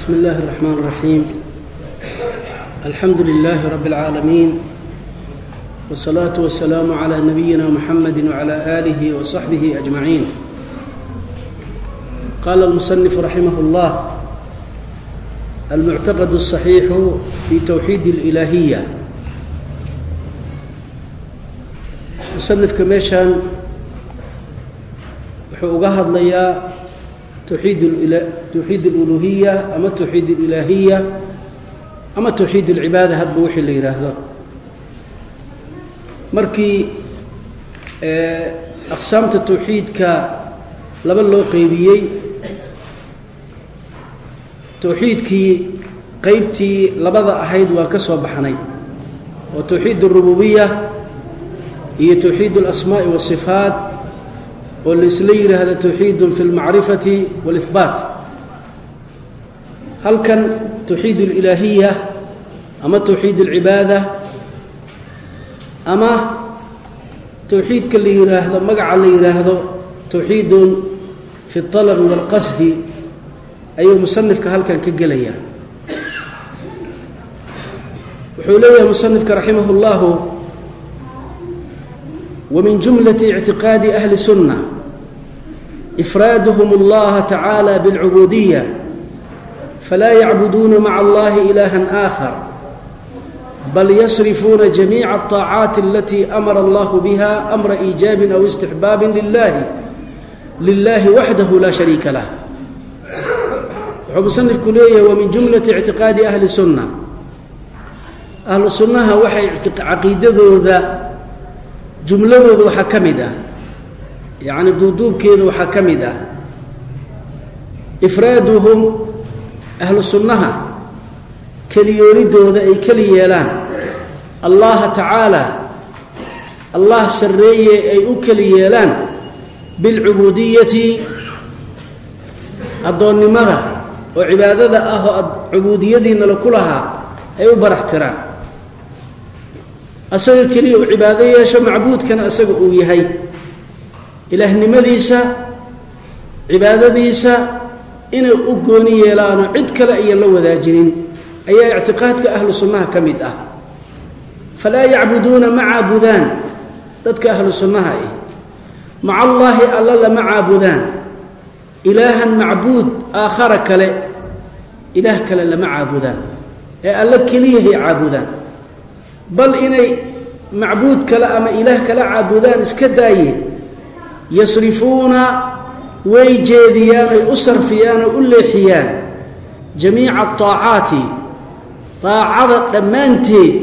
بسم الله الرحمن الرحيم الحمد لله رب العالمين والصلاة والسلام على نبينا محمد وعلى آله وصحبه أجمعين قال المصنف رحمه الله المعتقد الصحيح في توحيد الإلهية musanifka meeshaan wuxuu uga hadlayaa towxiid towxiid aluluhiya ama towxiid alilaahiya ama towxiid alcibaada hadba wixii la yidhaahdo markii aqsaamta towxiidka laba loo qeybiyey towxiidkii qeybtii labada ahayd waa ka soo baxnay oo towxiid arububiya iyo towxiid اlasmaaءi wالصifaat oo laisla yidhaahda towxiid fi اlmacrifati wاlihbaat halkan towxiid اlilaahiya ama towxiid اlcibaada ama towxiidka la yidhaahdo magaca la yidhaahdo towxiidun fi اطalbi wاlqasdi ayuu musanifka halkan ka gelaya wuxuu leeyahay musanifka raximah اllahu ومن جملة اعتقاد أهل السنة إفرادهم الله تعالى بالعبودية فلا يعبدون مع الله إلها آخر بل يصرفون جميع الطاعات التي أمر الله بها أمر إيجاب أو استحباب لله لله وحده لا شريك له wuxuu musanifku leeyahay wa min jumlati ictiqaadi ahli sunna ahlu sunnaha waxay caqiidadooda jumladooda waxaa ka mid ah yacni duuduubkeeda waxaa ka mid ah ifraaduhum ahlu sunnaha keliyoonidooda ay keli yeelaan allaha tacaala allah sarreeye ay u keli yeelaan bilcubuudiyati addoonnimada oo cibaadada ah oo cubuudiyadiina laku lahaa ay u barax tiraan asaga keliya uu cibaado yeesho macbuudkana asaga uu yahay. Ilaahnimadiisa cibaadadiisa inay u gooni yeelaano cid kale ayan la wadaajinin. Ayaa ictiqaadka ahlu sunnaha ka mid ah. Falaa yacbuduuna ma caabudaan. Dadka ahlu sunnaha ah maca allaahi alla lama caabudaan. Ilaahan macbuud aakhara kale ilaah kale lama caabudaan. Ee alla keliyahay caabudaan bal inay macbuud kale ama ilaah kala caabudaan iska daaye yasrifuuna way jeediyaan ay u sarfiyaan oo u leexiyaan jamiica aacaati aacada dhammaanteed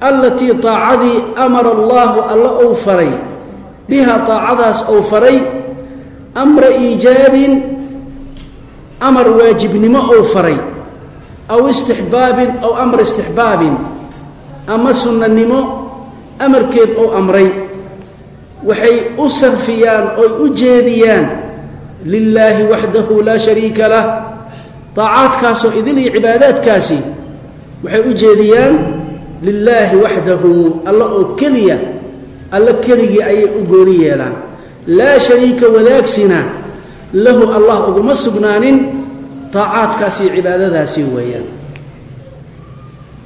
allatii aacadii amara allaahu alla ou faray biha aacadaas ou faray amra iijaabin amar waajibnimo ou faray aw istixbaabin aw amra istixbaabin ama sunnanimo amarkeed ou amray. Waxay u sarfiyaan oy u jeediyaan lilaahi waxdahu laa shariika lah. Daacaadkaasoo idil iyo cibaadaadkaasi waxay u jeediyaan lilaahi waxdahu alla oo keliya alla keligii ayay u gooni yeelaan. Laa shariika wadaagsina lahu allah uguma sugnaanin. Daacaadkaasi iyo cibaadadaasi weeyaan.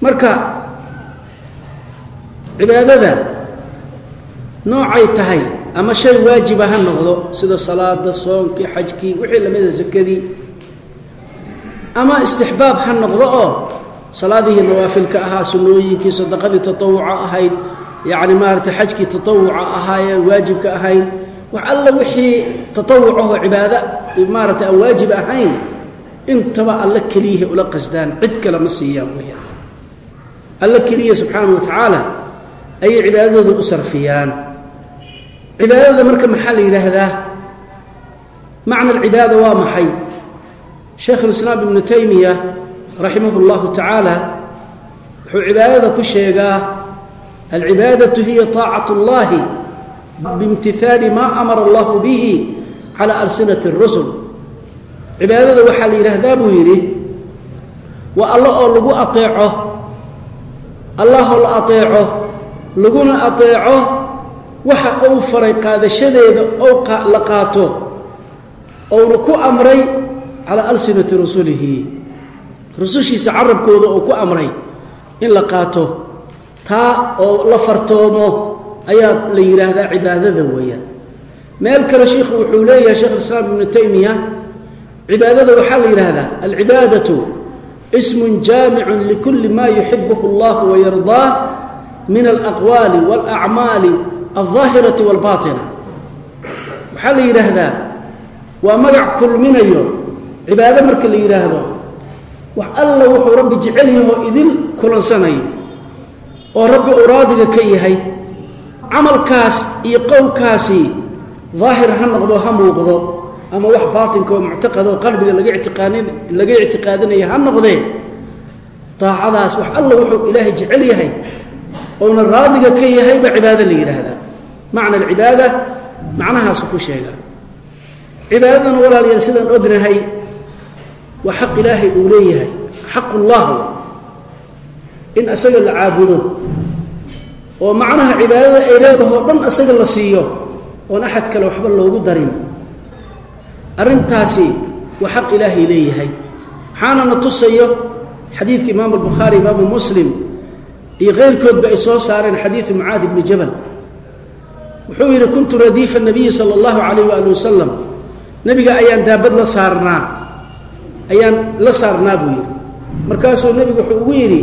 Marka cibaadada noocay tahay ama shay waajiba ha noqdo sida salaada soonkii xajkii wixii lamida sakadii ama istixbaab ha noqdo oo salaadihii nawaafilka ahaa sunnooyinkii sadaqadii tatawuca ahayd yacni maaragtay xajkii tatawuca ahaayeen waajibka ahayn wax alla wixii tatawucahoo cibaado maaragtay aan waajib ahayn intaba alla keliyahay ula qasdaan cid kale ma siiyaan alla keliya subxaanahu wa tacaala ayay cibaadadooda u sarfiyaan cibaadada marka maxaa la yidhaahdaa macna alcibaada waa maxay sheekh ulislaam ibnu taymiya raximah اllahu tacaala wuxuu cibaadada ku sheegaa alcibaadatu hiya طaacat اllahi biimtihaali maa amara allahu bihi cala alsinati اrusul cibaadada waxaa la yidhaahdaa buu yidhi waa alla oo lagu aeeco allahoo la aeeco laguna aeeco waxa uu faray qaadashadeeda ou la qaato ouna ku amray calaa alsinati rasulihi rusushiisa carabkooda oo ku amray in la qaato. Taa oo la fartoomo ayaa la yidhaahdaa cibaadada weeyaan. Meel kale shiikhu wuxuu leeyahay sheekh islaam ibnu taymiya cibaadada waxaa la yidhaahdaa alcibaadatu ismun jaamicun likulli ma yuxibuhu allah wayardaah min alaqwaali walacmaali aldaahirati walbaatina. Waxaa la yidhaahdaa waa magac kulminayo. Cibaado marka la yidhaahdo wax alla wuxuu rabbi jecel yahoo idin kulansanayo oo rabbi uu raadiga ka yahay. Camalkaas iyo qowlkaasi daahir ha noqdo ha muuqdo ama wax baatinka oo muctaqada oo qalbiga laga itiqaanin laga ictiqaadinaya ha noqdee daacadaas wax alla wuxuu ilaahay jecel yahay ouna raadiga ka yahay baa cibaado la yidhaahdaa macna alcibaada macnahaasu ku sheegaa cibaadadana walaalayaal sidaan ognahay waa xaq ilaahay uu leeyahay. Xaqullah in asaga la caabudo oo macnaha cibaadada ay leedahoo dhan asaga la siiyo oon axad kale waxba loogu darin. Arrintaasi waa xaq ilaahay leeyahay. Waxaana na tusayo xadiidka imaamu albukhaari imaamu muslim iyo keyrkoodba ay soo saareen xadiidu mucaad ibni jabal. Wuxuu yidhi kuntu radiifa nabiyi sala allahu calayh waali wasalam nebiga ayaan daabad la saarnaa. Ayaan la saarnaa buu yidhi. Markaasuu nebigu wuxuu ugu yidhi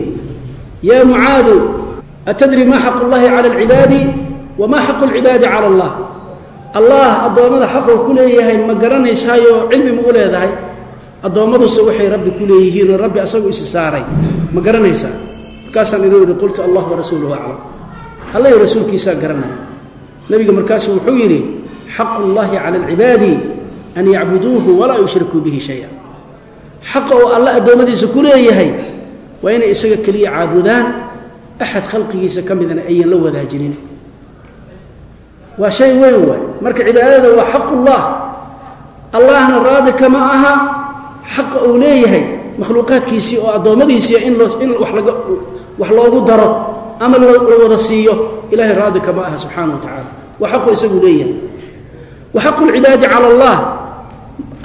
yaa mucaadu atadri maa xaqu llahi cala alcibaadi wamaa xaqu lcibaadi cala allah? Allah addoommada xaquu ku leeyahay ma garanaysaayo cilmi ma u leedahay. Addoommaduse waxay rabbi ku leeyihiinoo rabbi asagu isi saaray. Ma garanaysaa markaasaan iduu yidhi qultu allah warasuuluhu aclam. Alla iyo rasuulkiisaa garanaya. Nebiga markaasuu wuxuu yidhi xaqu llahi cala alcibaadi an yacbuduuhu walaa yushrikuu bihi shaya. Xaqa oo alla addoommadiisa ku leeyahay waa inay isaga keliya caabudaan axad khalqigiisa ka midna ayan la wadaajinin. Waa shay weyn waay. Marka cibaadada waa xaqullah allahna raadi kama aha. Xaqa uu leeyahay makhluuqaadkiisii oo addoommadiisii in loo in wax laga wax loogu daro ama la wada siiyo ilahay raadi kama aha subxaana wa tacaala. Waa xaqu isagu leeyahay. Wa xaqu lcibaadi cala allah.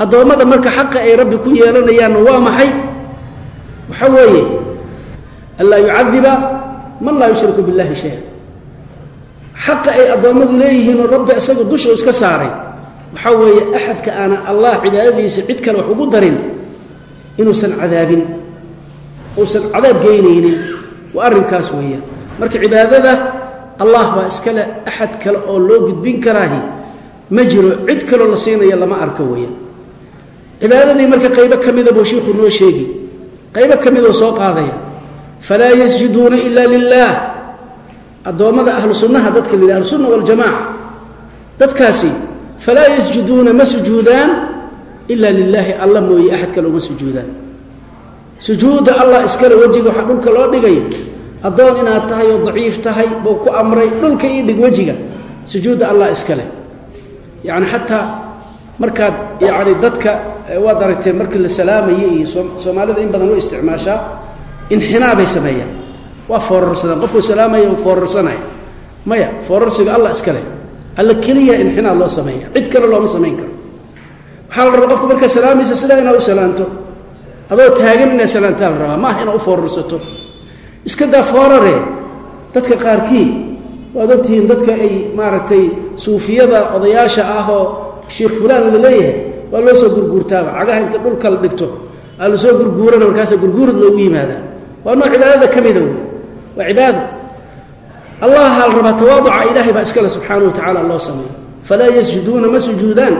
Addoommada marka xaqa ay rabbi ku yeelanayaanna waa maxay? Waxa weeye anlaa yucadiba man laa yushriku biاllahi shaya xaqa ay addoommadu leeyihiinoo rabbi isaga dusha iska saaray. Waxaa weeye axadka aana allah cibaadadiisa cid kale wax ugu darin inuusan cadaabin uusan cadaab geynaynin waa arrinkaas weeyaan. Marka cibaadada allah baa iskale axad kale oo loo gudbin karaahi. Ma jiro cid kaloo la siinaya lama arko weeyaan. Cibaadadii marka qaybo ka mida buu shiikhuu noo sheegi. Qaybo ka midoo soo qaadaya. Falaa yasjuduuna ila lilah addoommada ahlu sunnaha dadka la ahlusunna waljamaaca dadkaasi falaa yasjuduuna ma sujuudaan ila lilaahi alla mooye axad kale uma sujuudaan sujuudda allah iskale wejiga waxaa dhulka loo dhigay. Addoon inaad tahay oo daciif tahay buu ku amray dhulka ii dhig wejiga. Sujuudda allah iskale. Yacni xataa markaad yacni dadka waad aragtee markii la salaamayay iyo soomaalida in badan way isticmaashaa inxinaa bay sameeyaan. Waa foorarsadaan. Qofuu salaamaya uu foorarsanaya. Maya foorarsiga allah iska leh alla keliya inxinaa loo sameeya cid kale looma samayn karo. Waxaa la rabaa qofka markaa salaamaysa sidaa inaad u salaanto adoo taagan inaad salaantaa la rabaa maaha inaad u foorarsato. Iska daa foorare dadka qaarkii waad ogtihiin dadka ay maaragtay suufiyada odayaasha ah oo sheikh fulaan la leeyahay waa loo soo gurguurtaaba. Cagaha inta dhulka la dhigto aa la soo gurguurana markaasa gurguurad loogu yimaadaa waa nooc cibaadada ka mida wey waa cibaada allaha la rabaa tawaaduca ilaahay baa iskale subxaana wa tacala loo sameeyo. Falaa yasjuduuna ma sujuudaan?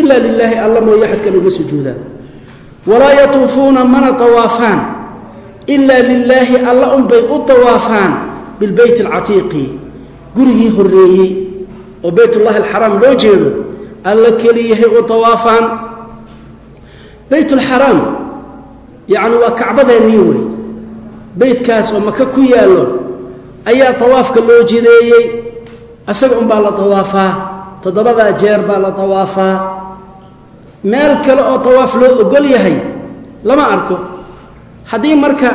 Ila lilaahi alla mooye axad kale uma sujuudaan walaa yatuufuuna mana tawaafaan ila lilaahi alla unbay u tawaafaan bilbeyt alcatiiqi gurigii horeeyey oo beytullahi alxaraam loo jeedo alla keliyahay u tawaafaan. Beytulxaraam yacni waa kacbadeennii wey beytkaas oo maka ku yaallo ayaa tawaafka loo jideeyey asaga unbaa la tawaafaa toddobadaa jeer baa la tawaafaa meel kale oo tawaaf loo ogol yahay lama arko. Haddii marka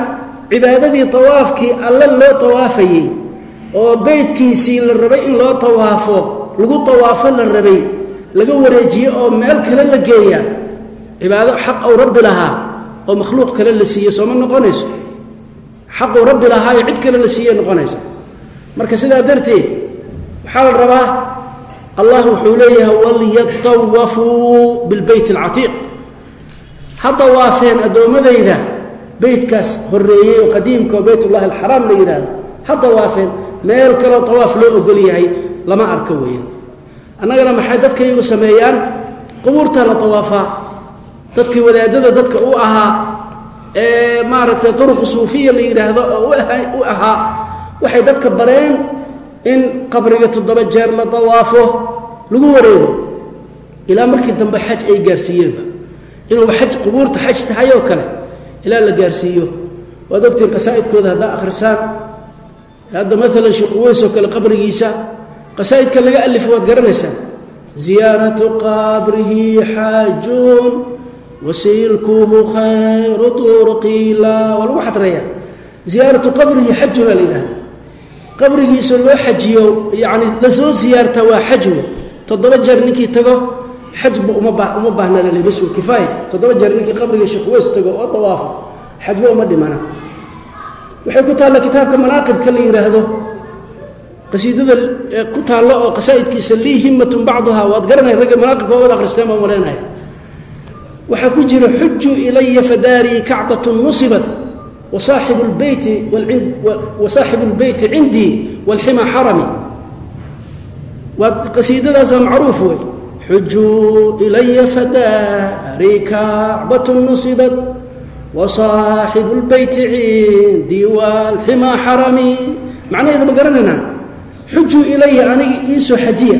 cibaadadii tawaafkii alle loo tawaafayey oo beydkiisii la rabay in loo tawaafo lagu tawaafo la rabay laga wareejiye oo meel kale la geeya cibaado xaq ou rabbi lahaa oo makhluuq kale la siiye sooma noqonayso? Xaquu rabbi lahaayo cid kale la siiye noqonaysa. Marka sidaa darteed waxaa la rabaa allah wuxuu leeyahay walyatawafuu bilbeyt alcatiiq. Ha dawaafeen addoommadayda beytkaas horeeyey oo qadiimka oo beytullahi alxaraam la yidhaahdo ha dawaafeen meel kaloo tawaaf loo ogol yahay lama arko weeyaan. Annagana maxay dadka iyagu sameeyaan? Qubuurtaa la tawaafaa dadkii wadaadada dadka u ahaa ee maaragtay duruqu suufiya la yidhaahdo oo u ahaa waxay dadka bareen in qabriga toddoba jeer la dawaafo lagu wareego ilaa markii dambe xaj ay gaarsiiyeenba inuuba xaj qubuurta xaj tahay oo kale ilaa la gaarsiiyo. Waad ogtiin qasaa'idkooda haddaa akhrisaan. Hadda maalan sheekh uweys oo kale qabrigiisa qasaa'idka laga alifo waad garanaysaan. Ziyaaratu qabrihi xaajun wasilkuhu khayru turqiila waa lagu xadreeya ziyaaratu qabrihi xajuna la yidhahda qabrigiisa loo xajiyo yani la soo siyaartaa waa xaj wey toddoba jeer ninkii tago xajba uma baahna lale bas kifaaya toddoba jeer ninkii qabriga sheekh uweys tago oo dawaafo xajba uma dhimana. Waxay ku taalla kitaabka manaaqibka la yidhaahdo qasiidada ku taallo oo qasaa'idkiisa lii himmatun bacduha waad garanay ragga manaaqibka waad akhristeen baan malaynaya waxaa ku jira xujuu ilaya fadaarii kacbatun nusibat wasaaxibu lbeyti cindii walxima xarami waa qasiidadaas waa macruuf wey xujuu ilaya fadaarii kacbatun nusibat wasaaxibu lbeyti cindii walxima xarami macnaheeda ma garanaynaa xujuu ilaya aniga iisoo xajiya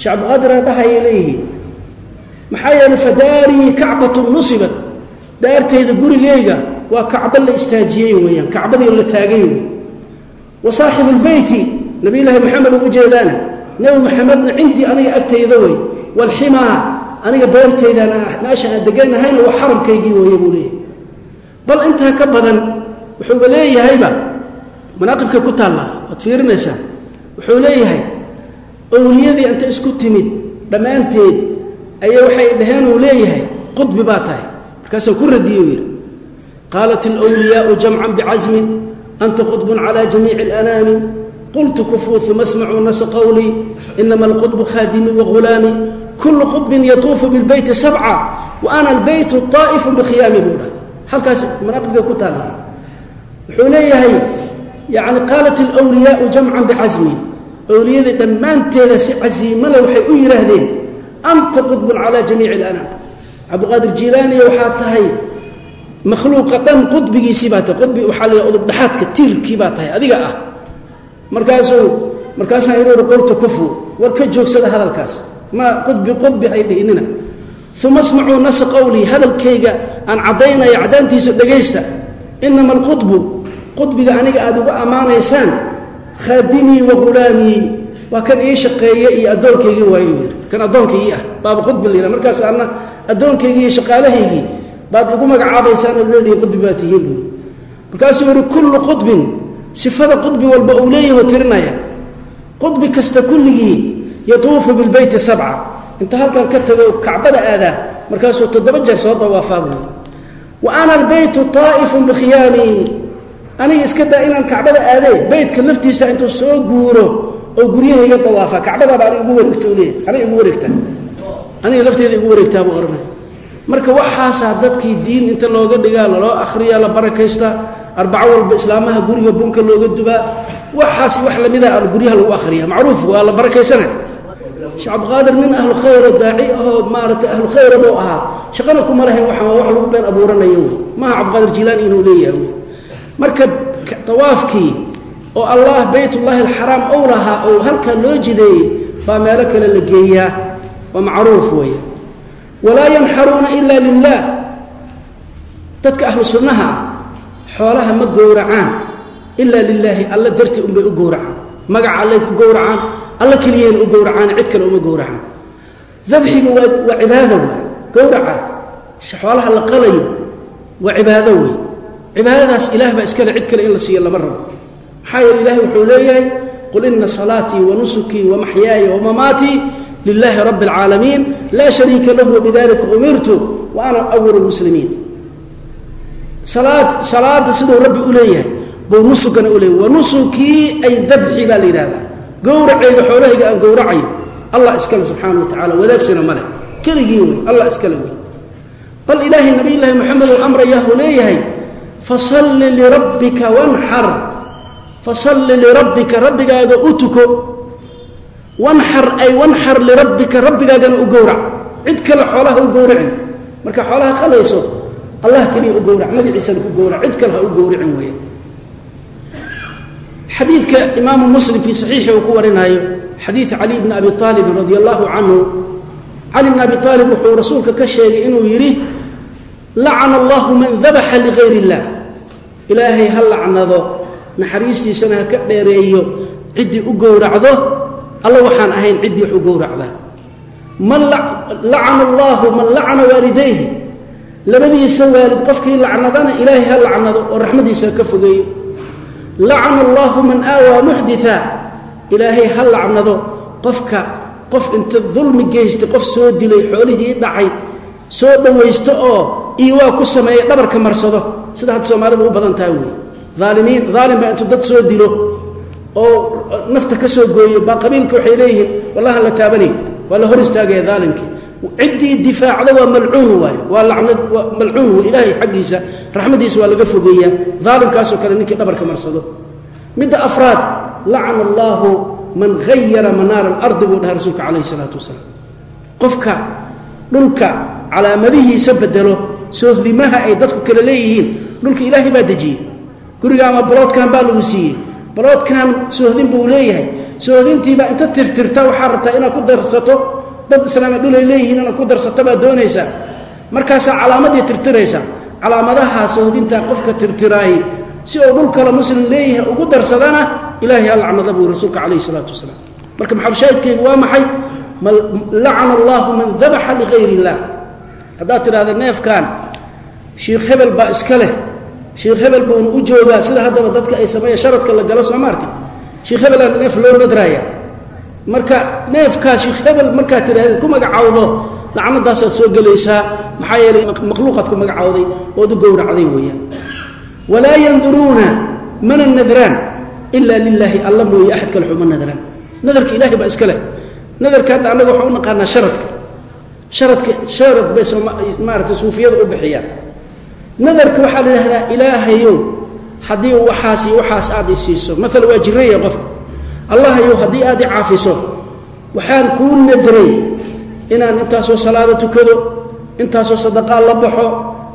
sheekh cabdiqaadiraa dhahayay leeyihiin maxaa yeeley fadaarii kacbatun nusibat daartayda gurigeyga waa kacbo la istaajiyey weeyaan kacbadii la taagay wey wa saaxibu lbeyti nabiyulaahi maxamed ugu jeedaana nebi maxamedna cindii aniga agtayda wey walximaa aniga beertaydaan meesha aan deganahayna waa xaramkaygii weeye buu leeyahay. Bal intaa ka badan wuxuuba leeyahayba manaaqibka ku taalla waad fiirinaysaa wuxuu leeyahay owliyadii inta isku timid dhammaanteed ayaa waxay dhaheen uu leeyahay qudbi baa tahay. Markaasuu ku radiyey yidhi qaalat alwliyaau jamcan bicasmin anta qudbun cala jamiici alanaami qultu kufuu uma smacuu nasa qowlii inama alqudbu khaadimi wahulaami kullu qudbin yatuufu bilbeyti sabca wa ana albeytu طaa'ifu bikhiyaami buu dhahay halkaas manaaqibka ku taalla wuxuu leeyahay yani qaalat alwliyaau jamcan bicasmin owliyadii dhammaanteeda si casiimale waxay u yidhaahdeen anta qudbun calaa jamiici alanaam cabdiqaadir jiilaaniya waxaa tahay makhluuqa dhan qudbigiisii baa tahay. Qudbi waxaa la udub dhaxaadka tiirkii baa tahay adiga ah. Markaasuu markaasaan iruuri qulta kufu war ka joogsada hadalkaas. Ma qudbi qudbi hay dhihinina. Uma smacuu nasa qowlii hadalkayga aan caddaynaya caddaantiisa dhegaysta inama alqudbu qudbiga aniga aada uga ammaanaysaan khaadimii wa hulaamii waa kan ii shaqeeye iyo addoonkaygii waayu yidhi kan addoonkaygii ah baaba qudbi la yidhaha. Markaas anna addoonkaygii iyo shaqaalahaygii baad igu magacaabaysaan ad leedihi qudbi baa tihiin buu yidhi. Markaasuu yihi kullu qudbin sifada qudbi walba uu leeyaho tirinaya. Qudbi kasta kulligii yatuufu bilbeyti sabca. Inta halkan ka tago kacbada aadaa markaasuu toddoba jeer soo dawaafaa buu yidhi wa ana albeytu taa'ifun bikhiyaamii aniga iska daa inaan kacbada aadee beytka laftiisa intuu soo guuro oo guryahayga dawaafaa. Kacbadaaba aniga igu wareegto leeyahy aniga igu wareegta aniga lafteeda igu wareegtaa buu ohanay marka waxaasaa dadkii diin inta looga dhigaa laloo akhriyaa la barakaysta arbaco walba islaamaha guriga bunka looga dubaa waxaas wax lamida guryaha lagu akhriya macruuf waa la barakaysana. Sheekh cabdiqaadir nin ahlu khayro daaci ahoo maaragtay ahlu khayra buu ahaa. Shaqana kuma lahayn waxaa wax lagu been abuuranayo wey. Maaha cabdiqaadir jilaani inuu leeyahay wey. Marka tawaafkii oo allah baytullaahi alxaraam ou lahaa ou halkaa loo jideeyey baa meelo kale la geeyaa. Waa macruuf weeye walaa yanxaruuna ila lilah dadka ahlu sunnaha ah xoolaha ma gowracaan ilaa lilaahi alla dartii unbay u gowracaan. Magaca allay ku gowracaan alla keliyayna u gowracaan cid kale uma gowracaan. Dabxiga waa waa wey gowraca xoolaha la qalayo waa cibaado wey cibaadadaas ilaah baa iskale cid kale in la siiyo lama rabo. Maxaa yeele ilahi wuxuu leeyahay qul ina salaatii wa nusukii wa maxyaaya wamamaatii lilaahi اlcaalamiin laa shariika lahu wabidalika umirtu wa ana awal muslimiin salaad salaada siduu rabbi u leeyahay buu nusugana u leeyahay wa nusukii ay dabxi baa la yidhahdaa gowracayga xoolahayga aan gowracayo allah iskale subxaana wa tacala wadaagsana ma leh keligii wey allah iskale wey bal ilaahay nabiy llaahi moxamed uu amrayaah uu leeyahay fasalli lirabbika wanxar fasalli lirabbika rabbigaaga u tuko wanxar ay wanxar lirabbika rabbigaagana u gowrac. Cid kale xoolaha u gowracin. Marka xoolaha qalayso allah keliya u gowrac magaciisana ku gowrac. Cid kale ha u gowracin weeye. Xadiidka imaamu muslim fii saxiixi uu ku warinaayo xadiid cali bni abi aalibin radi allahu canhu. Cali bni abi aalib wuxuu rasuulka ka sheegay inuu yidhi lacana allahu man dabaxa ligayr illah ilaahay ha lacnado naxariistiisana ha ka dheereeyo. Ciddii u gowracdo alla waxaan ahayn ciddii wax u gowracda. Man lacana allahu man lacana waalidayhi. Labadiisa waalid qofkii lacnadana ilaahay ha lacnado oo raxmadiisa ka fogeeyo. Lacana allahu man aawaa muxdita ilaahay ha lacnado qofka qof inta dulmi geystay qof soo dilay xoolihii dhacay soo dhowaysto oo iiwaa ku sameeya dhabarka marsado. Sida hadda soomaalida u badan tahay wey aalimiin aalim baa intuu dad soo dilo oo nafta ka soo gooyo baa qabiilka waxay leeyihiin wallaha la taabanay waa la hor istaagaya aalimkii ciddii difaacda waa malcuun waay waa lanad malcuun ilaahay xaggiisa raxmadiisa waa laga fogeeyaa aalimkaasoo kale ninkii dhabarka marsado. Midda afraad lacana allaahu man hayara manaara alardi buu dhahay rasuulka calayhi salaatu wasalaam. Qofka dhulka calaamadihiisa bedelo soohdimaha ay dadku kale leeyihiin dhulka ilaahay baa dejiyey. Guriga ama baloodkan baa lagu siiyey baloodkan soohdin buu leeyahay. Soohdintiibaa inta tirtirta waxaa rabtaa inaad ku darsato dad islaama dhulay leeyihiin inaad ku darsato baad doonaysaa markaasaa calaamadii tirtiraysa. Calaamadaha soohdinta qofka tirtiraahi si uu dhul kale muslim leeyahay ugu darsadana ilaahay ha lacnada buu rasuulka calayhi salaatu wasalaam. Marka maxabshaahidkaygu waa maxay? Lacana allaahu man dabaxa ligayr illah. Haddaad tidhahda neefkan shiikh hebel baa iska leh shiikh hebel buuna u joogaa sida haddaba dadka ay sameeya sharadka la galo soo maarka shiikh hebelaa neef loo nadraaya marka neefkaa shiikh hebel markaad tidhahdeed ku magacaawdo lacnadaasaad soo gelaysaa. Maxaa yeelay makhluuqaad ku magacaawday ood u gowracday weeyaan. Walaa yanduruuna mana nadraan ilaa lilaahi alla mooye axad kale xuma nadraan. Nadarka ilahay baa iska leh. Nadarka hadda annaga waxaan u naqaanaa sharadka. Sharadka sharad bay maarata suufiyada u bixiyaan nadarka waxaa la yidhahdaa ilaahayow haddii waxaasi waxaas aad i siiso maala waa jiraya qofka allahayow haddii aad i caafiso waxaan kuu nadray inaan intaasoo salaado tukado intaasoo sadaqaa la baxo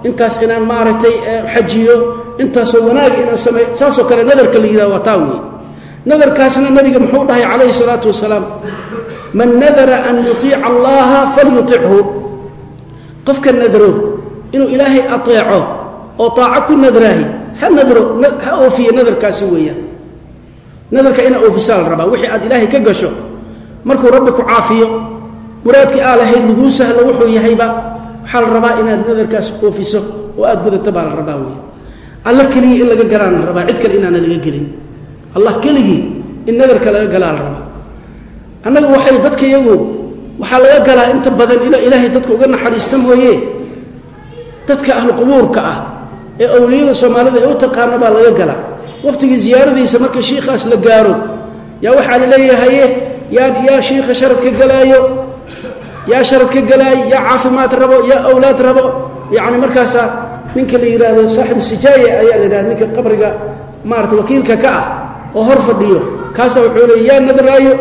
intaas inaan maaragtay xajiyo intaasoo wanaaga inaan sameeyo saasoo kale nadarka la yidhahdo waa taa wey nadarkaasna nabiga muxuu dhahay calayhi salaatu wasalaam man nadara an yuiica allaha falyutichu. Qofka nadro inuu ilaahay aeeco oo aaco ku nadraahi. Ha nadro ha oofiye nadarkaasi weeyaan. Nadarka inaa oofisaa la rabaa. Wixii aad ilaahay ka gasho markuu rabbi ku caafiyo muraadkii aa lahayd laguu sahlo wuxuu yahayba waxaa la rabaa inaad nadarkaas oofiso oo aad gudato baa la rabaa weya alla keligii in laga galaana la rabaa cid kale inaana laga gelin. Allah keligii in nadarka laga galaa la rabaa. Annagu waxay dadka iyagu waxaa laga galaa inta badan ina ilaahay dadka uga naxariista mooye dadka ahlu qubuurka ah ee awliyada soomaalida ee u taqaano baa laga galaa waqtigii ziyaaradiisa marka shiikaas la gaaro yaa waxaa la leeyahaye yaa yaa shiika sharad ka galaayo yaa sharad ka galaayo yaa caafimaad rabo yaa awlaad rabo. Yacni markaasaa ninka la yidhaahdo saaxibu sijaaye ayaa la yidhahda ninka qabriga maarata wakiilka ka ah oo hor fadhiyo. Kaasaa wuxuu leey yaa nadraayo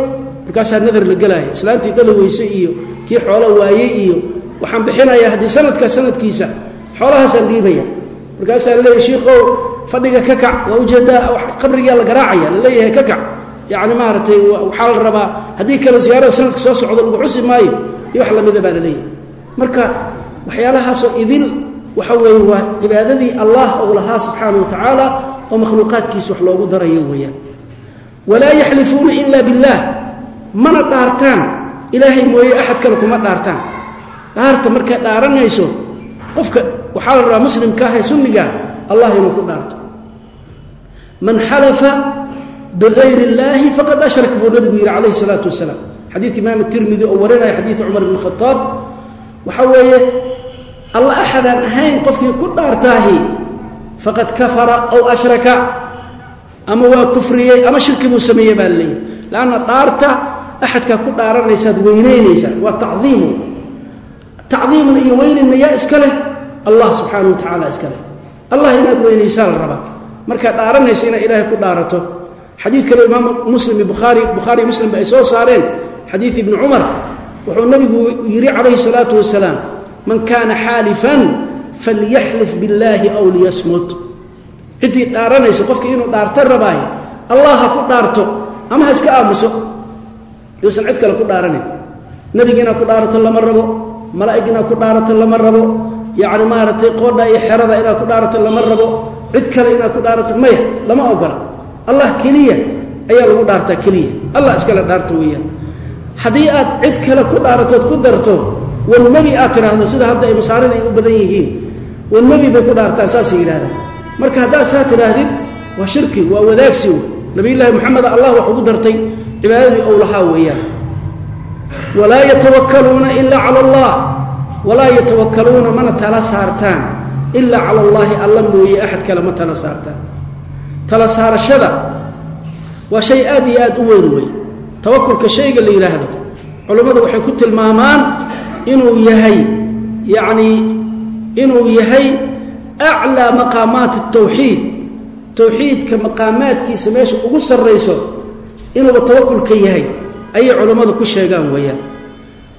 markaasaa nadar la gelaaya islaantii dhali weyse iyo kii xoolo waayey iyo waxaan bixinayaa haddii sanadkaa sanadkiisa xoolahaasaan dhiibaya markaasaa laleeyahy shiikow fadhiga ka kac waa u jeedaa qabrigaa la garaacaya la leeyahay ka kac. Yacni maaragtay waxaa la rabaa haddii kale siyaarada sanadka soo socdo lagu xusi maayo iyo wax lamida baa la leeyahay. Marka waxyaalahaasoo idil waxa weeye waa cibaadadii allah ou lahaa subxaana wa tacaala oo makhluuqaadkiisa wax loogu darayo weeyaan. Walaa yaxlifuuna ila biاllah mana dhaartaan ilaahay mooye axad kale kuma dhaartaan. Dhaarta markaa dhaaranayso qofka waxaa la rabaa muslimka ah ee allah inuu ku dhaarto. Man xalafa bigayr illaahi faqad ashrak buu nabigu yidhi calayhi salaatu wasalaam. Xadiidka imaam tirmidi oo warinaya xadiida cumar ibn khadaab waxaa weeye alla axadaan ahayn qofkii ku dhaartaahi faqad kafara aw ashraka. Ama waa kufriyey ama shirki buu sameeye baa leeyahy lanna dhaarta axadkaa ku dhaaranaysaad weynaynaysaa waa taciimu taciimna iyo weynina yaa iska leh allah subxaana wa tacaala iska leh. Allah inaad weynaysaa la rabaa. Markaad dhaaranaysa inaad ilaahay ku dhaarato. Xadiid kale imaam muslim bukhaari bukhaari muslimba ay soo saareen. Xadiid ibni cumar wuxuu nabigu yidhi calayhi salaatu wasalaam man kaana xaalifan falyaxlif billaahi aw liyasmut. Ciddii dhaaranaysa qofkii inuu dhaarto rabaayo allah ha ku dhaarto ama ha iska aamuso. Yuusan cid kale ku dhaaranin. Nebiga inaad ku dhaarato lama rabo malaa'ig inaad ku dhaarato lama rabo yacni maaragtay qoodha iyo xerada inaad ku dhaarato lama rabo. Cid kale inaad ku dhaarato maya lama ogola. Allah keliya ayaa lagu dhaartaa keliya. Allah iskale dhaarta weeyaan. Haddii aad cid kale ku dhaaratood ku darto wannebi aad tidhaahdo sida hadda ay masaarida ay u badan yihiin wannebi bay ku dhaartaan saasay yidhahdaan marka haddaad saa tidhaahdid waa shirki waa wadaagsi wey nabiyullaahi moxameda allah wax ugu dartay cibaadadii ou lahaa weeyaan. Walaa yatawakkaluuna ilaa cala allah walaa yatawakkaluuna mana tala saartaan ilaa cala allaahi alla mooye axad kale ma tala saartaan. Tala saarashada waa shay aad iyo aad u weyn wey tawakulka shayga la yidhaahdo culummadu waxay ku tilmaamaan inuu yahay yacnii inuu yahay aclaa maqaamaati tawxiid. Towxiidka maqaamaadkiisa meesha ugu sarrayso inuuba tawakulka yahay ayay culummadu ku sheegaan weeyaan.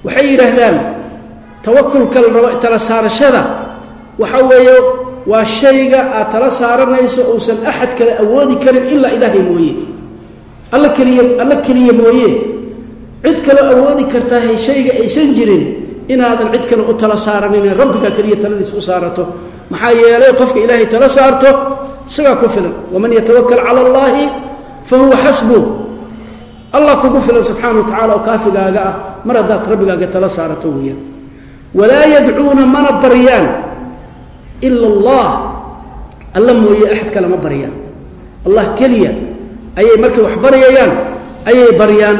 Waxay yidhaahdaan tawakulka tala saarashada waxa weeye waa shayga aad tala saaranayso uusan axad kale awoodi karin ilaa ilaahay mooye. Alla keliya alla keliya mooye. Cid kaloo awoodi kartaahay shayga aysan jirin inaadan cid kale u tala saaranin rabbiga keliya taladiis u saarato. Maxaa yeelay qofka ilaahay tala saarto isagaa ku filan. Waman yatawakal cala allaahi fa huwa xasbuh allah kugu filan subxaana wa tacala oo kaafigaaga ah mar haddaad rabbigaaga tala saarato weeyaan walaa yadcuuna mana baryaan ila allah. Alla mooye axad kale ma baryaan. Allah keliya ayay markay wax baryayaan ayay baryaan.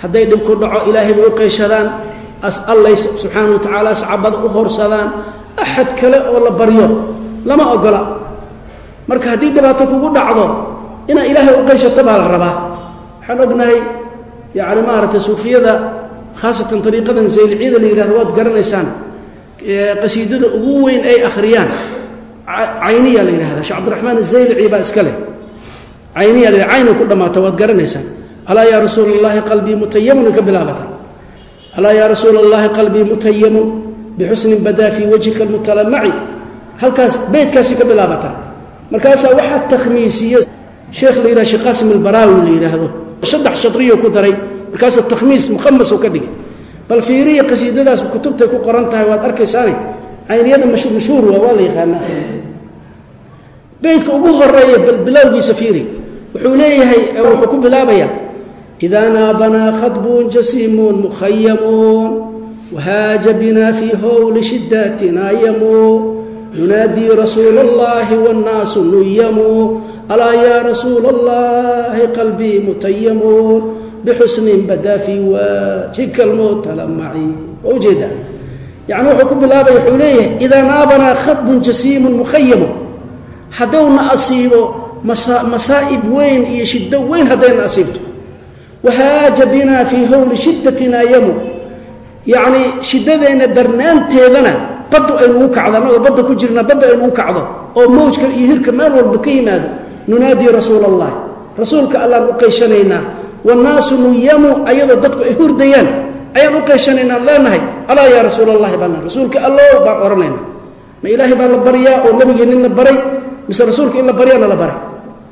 Hadday dhib ku dhaco ilaahay bay u qeyshadaan allay subxaana wa tacaala sacabada u horsadaan axad kale oo la baryo lama ogola. Marka haddii dhibaato kugu dhacdo inaad ilaahay u qayshato baa la rabaa. Waxaan ognahay yacni maaragtay suufiyada khaasatan ariiqadan zayliciyada la yihahdo waad garanaysaan qasiidada ugu weyn ay akhriyaan. Cayniya la yihahda sheekh cabdiraxmaan azaylici baa iska leh. Cayniya la cayna ku dhammaata waad garanaysaan. Alaa yaa rasuula allahi qalbii mutayamun ka bilaabata alaa yaa rasuula allahi qalbii mutayamun bixusnin badaa fii wajhika almutalamaci halkaas beydkaasi ka bilaabata markaasaa waxaa takhmiisiye sheekh la yidhah sheekh qaasim albaraawi la yidhaahdo. Saddex shadriyo ku daray markaasuu takhmiis mukhamasu ka dhigay. Bal fiiriya qasiidadaas kutubtay ku qoran tahay waad arkaysaane cayniyada mashhuur waa waa la yaqaanaa. Beydka ugu horreeya bilowgiisa fiiri. Wuxuu leeyahay wuxuu ku bilaabayaa idaa naabanaa khadbun jasiimun mukhayamun wahaaja bina fii howli shidatina yamu nunaadii rasuula اllahi wاnnaasu nuyamu alaa yaa rasuula اllahi qalbii mutayamun bixusnin badaa fii wajhika almutalamaci waa ujeeda yani wuxuu ku bilaabay wuxuu leeyahay idaa naabanaa khadbun jasiimun mukhayamun haddowna asiibo masaa'ib weyn iyo shiddo weyn haddayna asiibto wahaaja binaa fii howli shiddatina yamu yacnii shiddadeenna darnaanteedana baddu aynugu kacdo annagoo badda ku jirna badda aynugu kacdo oo mawjka iyo hirka meel walba ka yimaado nunaadii rasuula allahi rasuulka allaan u qayshanaynaa wannaasu nuyamu ayadoo dadku ay hurdayaan. Ayaan u qayshanaynaan leenahay alaa yaa rasuula allahi baan rasuulka allo baan odhanayna ma ilaahay baa la baryaa oo nabigeenina baray? Mise rasuulka in la baryaana la baray?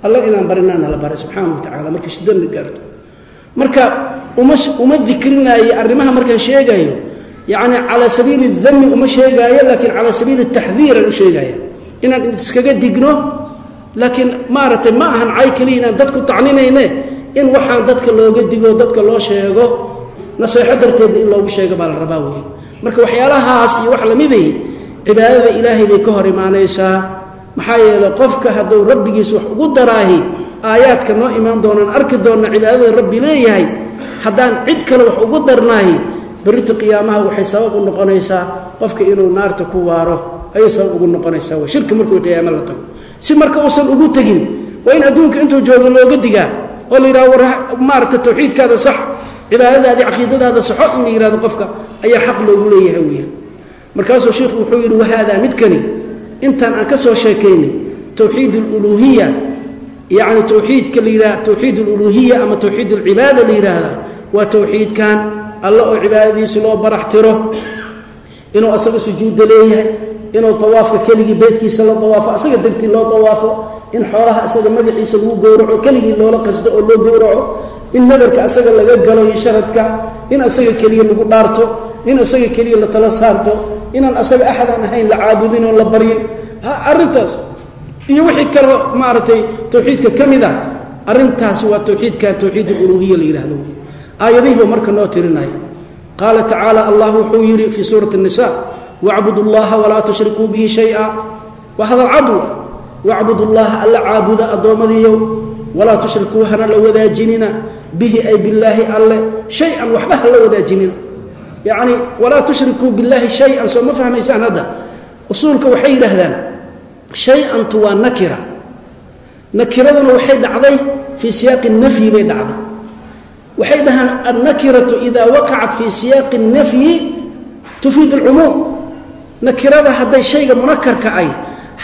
Alla inaan barinaana la baray subxaana wa tacala marka shiddan la gaarto. Marka uma uma dikrinaayo arrimaha markaan sheegayo yacni calaa sabiili dami uma sheegaayo laakiin calaa sabiili taxdiiraan u sheegaya inaan iskaga digno laakiin maaragtay ma ahan cay keliya inaan dadku tacninayne in waxaan dadka looga digo dadka loo sheego naseexo darteedna in loogu sheego baa la rabaa weeye. Marka waxyaalahaas iyo wax lamiday cibaadada ilaahay bay ka hor imaanaysaa. Maxaa yeeley qofka hadduu rabbigiis wax ugu daraahi aayaadka noo imaan doonaan arki doonna cibaadada rabbi leeyahay haddaan cid kale wax ugu darnaahi berrita qiyaamaha waxay sabab u noqonaysaa qofka inuu naarta ku waaro ayay sabab ugu noqonaysaa w shirki markuu qiyaamo la tago. Si marka uusan ugu tegin waa in adduunka intuu joogo looga digaa oo la yidhahdo war maarata tawxiidkaada sax cibaadadaadii caqiidadaada saxo in la yihahdo qofka ayaa xaq loogu leeyahay weyaan markaasuu sheikhu wuxuu yidhi wahaadaa midkani intaan aan ka soo sheekaynay towxiid aluluuhiya yacni towxiidka la yidhaha towxiid aluluuhiya ama towxiid alcibaada la yidhaahdaa waa towxiidkan alla oo cibaadadiisi loo barax inuu asaga sujuudda leeyahay inuu awaafka keligii beydkiisa la awaafo asaga dartii loo awaafo in xoolaha asaga magaciisa lagu gowraco keligii loola qasdo oo loo gowraco in nadarka asaga laga galo iyo sharadka in asaga keliya lagu dhaarto in asaga keliya la tala saarto inaan asaga axadaan ahayn la caabudin oo la baryin. Arintaas iyo wixii kalo maaragtay towxiidka ka mid a arintaasi waa towxiidkan towxiid uluhiya la yihahdo aayadihii buu marka noo tirinaya. Qaala tacaala allah wuxuu yidhi fii suurati nisa wacbud llaha walaa tushrikuu bihi shaya waa hadal cadu wacbud llaha alla caabuda addoommadiiyow walaa tushrikuu hana la wadaajinina bihi ay bilaahi alle shay-an waxba hala wadaajinina. Yacni walaa tushrikuu bilaahi shay-an soo ma fahmaysaan hadda? Usuulka waxay yidhaahdaan shay-antu waa nakira. Nakiraduna waxay dhacday fii siyaaqi nafyi bay dhacday waxay dhahaan annakiratu ida waqacat fii siyaaqi nafyi tufiid alcumuum nakirada hadday shayga munakarka ay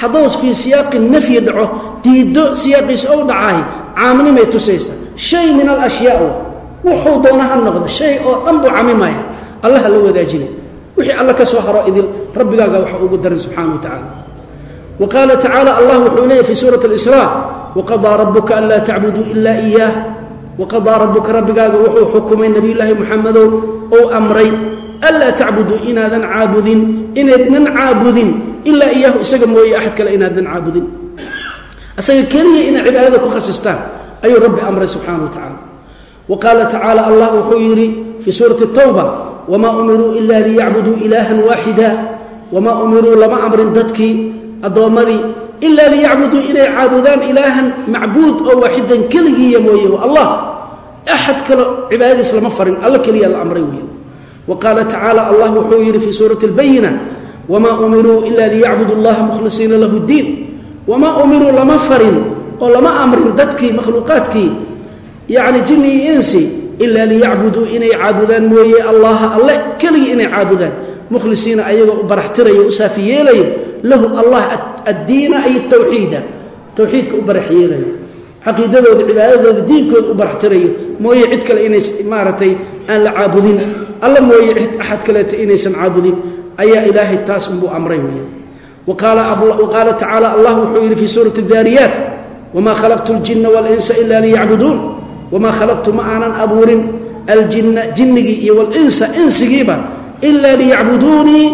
hadduu fii siyaaqi nafyi dhaco diiddo siyaaqiisa ou dhacaay caamnimay tusaysa. Shay min alashyaa wuxuu doona ha noqdo shay oo dhan buu camimaya allah la wadaajina wixii alla ka soo haro idil rabbigaaga waxa ugu daran subxana wa tacala wa qaala tacaala allah wuxuu leeyay fi suurati اlisraa waqadaa rabuka an laa tacbuduu waqadaa rabuka rabbigaaga wuxuu xukumay nebiyulaahi muxamedow ou amray anlaa tacbuduu inaadan caabudin inaydnan caabudin ilaa iyaahu isaga mooye axad kale inaadnan caabudin isaga keliya inay cibaadada ku khasistaan ayuu rabbi amray subxaana wa tacala wa tacaala allah wuxuu yidhi fii suurati towba wamaa umiruu ila liyacbuduu ilaahan waaxida wamaa umiruu lama amrin dadkii addoommadii ilaa liyacbuduu inay caabudaan ilaahan macbuud oo waaxidan keligiiya mooye allah axad kalo cibaadadiis lama farin alla keliya la amray wey wa qaala tacaala allah wuxuu yidhi fii suurati اlbayina wamaa umiruu ila liyacbudu اllaha mukhlisiina lahu diin wamaa umiruu lama farin oo lama amrin dadkii makhluuqaadkii yani jinni iyo insi ilaa liyacbuduu inay caabudaan mooye allaha alle keligii inay caabudaan. Mukhlisiina ayagoo u baraxtirayo u saafi lahu allah addiina ay tawxiida. Towxiidka u barax caqiidadooda cibaadadooda diinkooda u baraxtirayo. Mooye cid kale inay maaragtay aan la caabudin. Alla mooye axad kaleeta inaysan caabudin. Ayaa ilaahay taas unbuu amray weya wa qaala tacaala allah wuxuu yidhi fii suurati daariyaat wamaa khalaqtu ljinna walinsa ila liyacbuduun wamaa khalaqtu ma aanan abuurin aljinna jinnigii iyo walinsa insigiiba ilaa liyacbuduunii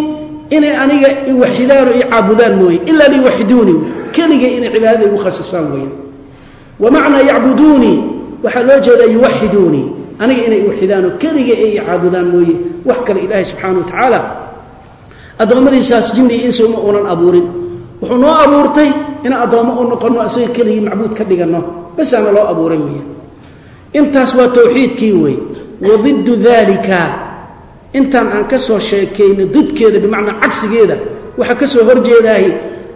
inay aniga iwaxidaano i caabudaan mooye ilaa liwaxiduunii keligay inay cibaadada igu khasisaan weya wamacnaa yacbuduunii waxaa loo jeedaa yuwaxiduunii aniga inay iwaxidaano keliga ay caabudaan mooye wax kale ilaahay subxaana wa tacaala addoommadiisaas jinni insi uma uunan abuurin wuxuu noo abuurtay inaan addoommo u noqonno isaga keligii macbuud ka dhiganno basaana loo abuuray weya intaas waa towxiidkii wey wadiddu daalika intaan aan ka soo sheekayno didkeeda bimacnaa cagsigeeda waxa ka soo horjeedaahi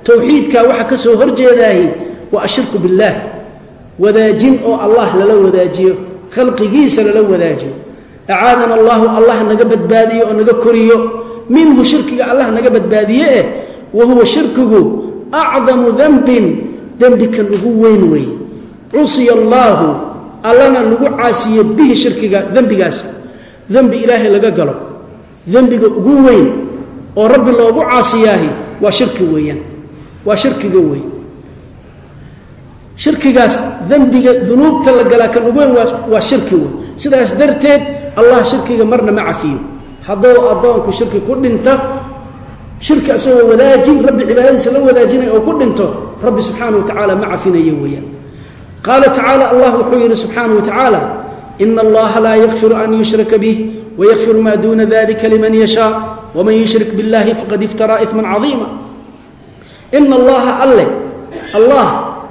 towxiidka waxa ka soo horjeedaahi waa ashirku billaah wadaajin oo allah lala wadaajiyo khalqigiisa lala wadaajiyo. Acaadana allahu allah naga badbaadiyo oo naga koriyo. Minhu shirkiga allah naga badbaadiye eh wa huwa shirkigu acdamu dembin dembikan ugu weyn weeye cusiya allaahu allana lagu caasiye bihi shirkiga dembigaas. Dembi ilaahay laga galo. Dembiga ugu weyn oo rabbi loogu caasiyaahi waa shirki weeyaan. Waa shirkiga wey shirkigaas dembiga dunuubta la galaa kan ugu weyn waa shirki wey sidaas darteed allah shirkiga marna ma cafiyo. Hadduu addoonku shirki ku dhinto shirki isagoo wadaajin rabbi cibaadadiisa la wadaajinaya oo ku dhinto rabbi subxaana wa tacaala ma cafinayo weeyaan qaala tacaala allah wuxuu yidhi subxaana wa tacaala ina allaha laa yakfiru an yushraka bih wayakfiru maa duuna dalika liman yashaa waman yushrik biاllahi faqad iftaraa iman cadiima ina allaha alle allah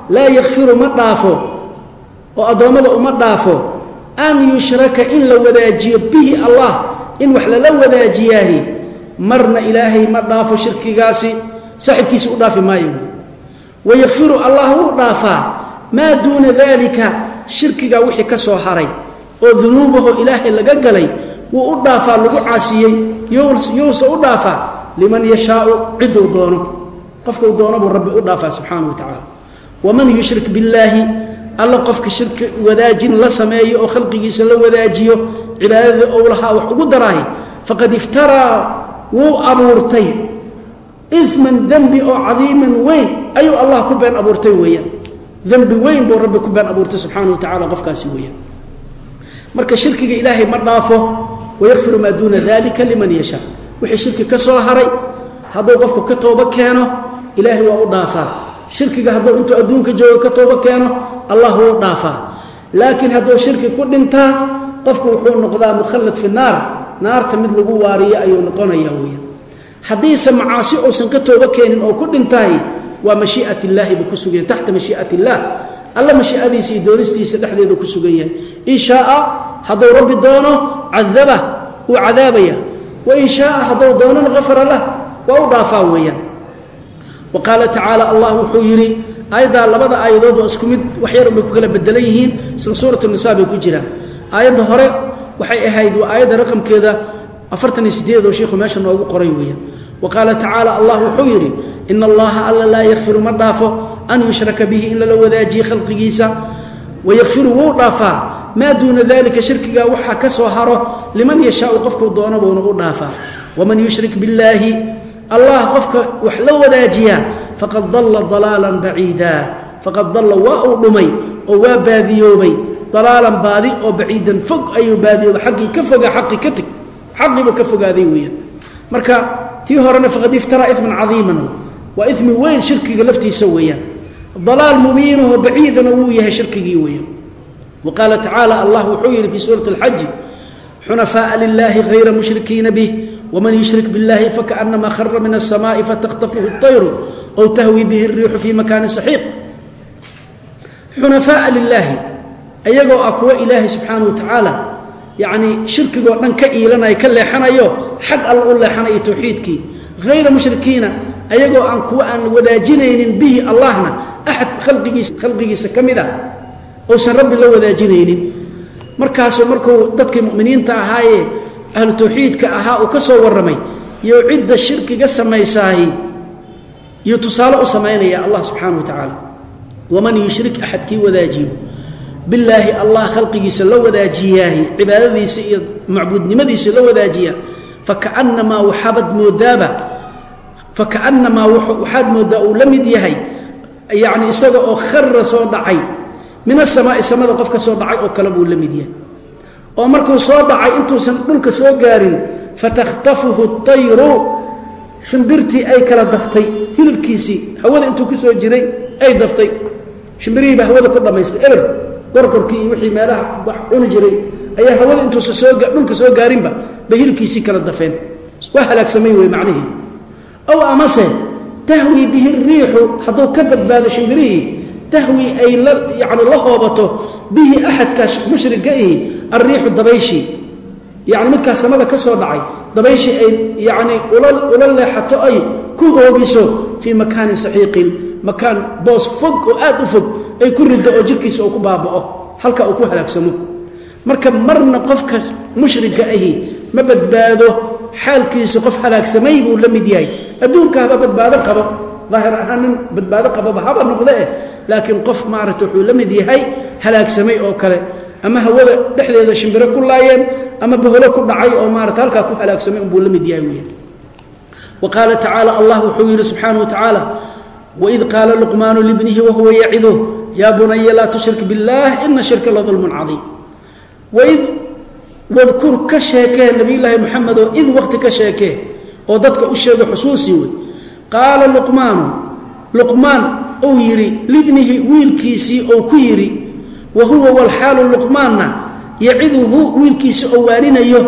laa yakfiru ma dhaafo oo addoommada uma dhaafo an yushraka in la wadaajiyo bihi allah in wax lala wadaajiyaahi marna ilaahay ma dhaafo shirkigaasi saaxibkiisa u dhaafi maayo wayakfiru allah wuu dhaafaa maa duuna daalika shirkiga wixii ka soo haray oo dunuubaho ilaahay laga galay wuu u dhaafaa lagu caasiyey yousa u dhaafaa liman yashaau ciduu doono. Qofkuu doono buu rabbi u dhaafaa subxaana wa tacaala waman yushrik billaahi alla qofka shirki wadaajin la sameeyo oo khalqigiisa la wadaajiyo cibaadadii ou lahaa wax ugu daraahi faqad iftaraa wuu abuurtay. Iman dembi oo cadiiman weyn ayuu allah ku been abuurtay weeyaan dembi weyn buu rabbi ku been abuurtay subxaana wa tacala qofkaasi weeyaan. Marka shirkiga ilaahay ma dhaafo wayakfiru maa duuna dalika liman yashaa. Wixii shirki ka soo haray hadduu qofku ka toobo keeno ilaahay waa u dhaafaa. Shirkiga hadduu intuu adduunka joogo ka toobo keeno allah wuu dhaafaa. Laakiin hadduu shirki ku dhintaa qofku wuxuu noqdaa mukhallad fi naar. Naarta mid lagu waariyo ayuu noqonaya weya haddiise macaasi uusan ka toobo keenin oo ku dhintahay waa mashiiat illaahi buu ku sugan yahay taxta mashiiat illaah alla mashiicadiisa iyo doonistiisa dhexdeedu ku sugan yahay. In shaaa hadduu rabbi doono cadaba wuu cadaabaya. Wain shaaa hadduu doonana afara lah waa u dhaafaa weeyaan. Wa qaala tacaala allah wuxuu yidhi aayaddaa labada aayadood isku mid wax yar bay ku kala bedelan yihiin. Isla suurat nisa bay ku jiraan. Aayadda hore waxay ahayd waa aayadda raqamkeeda afartan iyo sideed oo shiikhu meesha noogu qoray weeyaan qaala tacaala allah wuxuu yidhi ina allaha alla laa yakfiru ma dhaafo an yushraka bihi in lala wadaajiye khalqigiisa. Wayakfiru wuu dhaafaa. Maa duuna dalika shirkiga waxaa ka soo haro liman yashaau qofkuu doono buuna u dhaafaa. Waman yushrik billaahi allah qofka wax la wadaajiyaa faqad dalla dalaalan baciida. Faqad dalla waa uu dhumay oo waa baadiyoobay. Dalaalan baadi oo baciidan fog ayuu baadiyoobay xaggii ka foga xaqii ka teg xaqiibuu ka fogaaday weeyaan. Marka tii horena faqad iftaraa iman cadiiman waa imi weyn shirkiga laftiisa weeyaan dalaal mubiinaho baciidana wuu yahay shirkigii weeyaan wa qaala tacaala allah wuxuu yidhi fii suurati alxaji xunafaaa lilaahi hayra mushrikiina bih wman yushrik biاllahi fakaأnama hara min الsamaءi fatkطafhu الطayru ow tahwi bihi الriixu fi makani صaxiiq xunafaaa lilaahi ayagoo ah kuwo ilaahay subxaana wa tacaala yacnii shirkigoo dhan ka iilanayo ka leexanayo xag alla u leexanayo towxiidkii hayra mushrikiina ayagoo aan kuwo aan wadaajinaynin bihi allahna axad khalqigiisa khalqigiisa ka mid ah ousan rabbi la wadaajinaynin. Markaasuu markuu dadkii muminiinta ahaayee ahlu tawxiidka ahaa uu ka soo warramay iyo cidda shirkiga samaysaahi iyo tusaale u samaynaya allah subxaana wa tacaala waman yushrik axadkii wadaajiyo bilaahi allah khalqigiisa la wadaajiyaahi cibaadadiisa iyo macbuudnimadiisa la wadaajiya fakaannamaa waxaabad moodaaba fakaannamaa waxaad mooddaa uu la mid yahay yacni isaga oo khara soo dhacay min asamaai samada qof ka soo dhacay oo kale buu la mid yahay. Oo markuu soo dhacay intuusan dhulka soo gaarin fatakhtafuhu tayru shimbirtii ay kala daftay hilibkiisii hawada intuu ku soo jiray ay daftay. Shimbirihiiba hawada ku dhammaystay eber gorgorkii iyo wixii meelaha wax cuni jiray ayaa hawada intuusan soo dhulka soo gaarinba bay hilibkiisii kala dafeen. Waa halaagsamay wey macnaheedi ow amase tahwi bihi riixu hadduu ka badbaado shimbirihii tahwi ay yani la hoobato bihi axadkaa mushriga ihi alriixu dabayshii yani midkaa samada ka soo dhacay dabayshii ay yani ula leexato ay ku hoobiso fii makaanin saxiiqin makaan boos fog oo aad u fog ay ku riddo oo jirkiisa uu ku baaba'o halka uu ku halaagsamo. Marka marna qofka mushrika ahi ma badbaado xaalkiisu qof halaagsamay buu la mid yahay. Adduunka badbaado qabo daahir ahaan nin badbaado qababa haba noqde eh laakiin qof maarata wuxuu la mid yahay halaagsamay oo kale. Ama hawada dhexdeeda shimbiro ku laayeen ama baholo ku dhacay oo maarata halkaa ku halaagsamay unbuu la mid yahay weyan wa qaala tacaala allah wuxuu yidhi subxaana wa tacaala waid qaala luqmaanu libnihi wahuwa yaciduh yaa bunaya laa tushrik biاllah ina shirka la dulmun cadiim waid wadkur ka sheekee nabiyulaahi moxamedoo id waqti ka sheekee oo dadka u sheega xusuusii wey qaala luqmaanu luqmaan uu yidhi libnihi wiilkiisii ou ku yidhi wa huwa walxaalu luqmaanna yaciduhu wiilkiisii oo waaninayo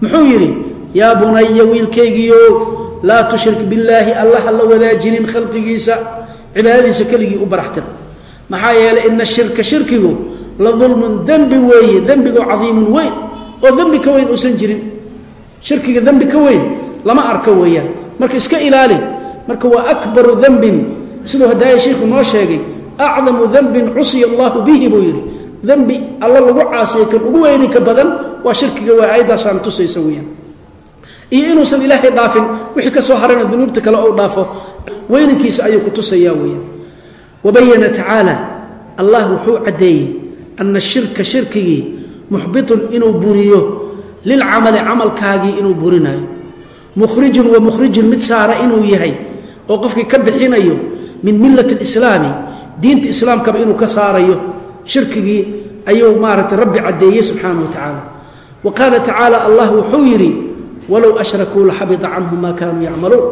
muxuu yidhi yaa bunaya wiilkaygiio laa tushrik billaahi allah ha la wadaajinin khalqigiisa cibaadadiisa keligii u baraxtir maxaa yeelay ina shirka shirkigu la dulmun dembi weeye dembigoo cadiimun weyn oo dembi ka weyn uusan jirin shirkiga dembi ka weyn lama arko weeyaan marka iska ilaali marka waa akbaru dembin siduu hadaaya sheikhu noo sheegay acdamu dembin cusiya allahu bihi buu yidhi dembi alla lagu caasiya kan ugu weyninka badan waa shirkiga waa aayaddaasaan tusaysa weyaan iyo inuusan ilaahay dhaafin wixii ka soo harana dunuubta kale ou dhaafo weyninkiisa ayuu ku tusayaa weyaan wabayana tacaala allah wuxuu caddeeyey ana shirka shirkigii muxbitun inuu buriyo lilcamali camalkaagii inuu burinayo mukhrijun wa mukhrijun mid saara inuu yahay oo qofkii ka bixinayo min milati lislaami diinta islaamkaba inuu ka saarayo shirkigii ayuu maaragtay rabbi caddeeyey subxaana wa tacaala wa qaala tacaala allah wuxuu yidhi walow ashrakuu laxabita canhum maa kaanuu yacmaluun.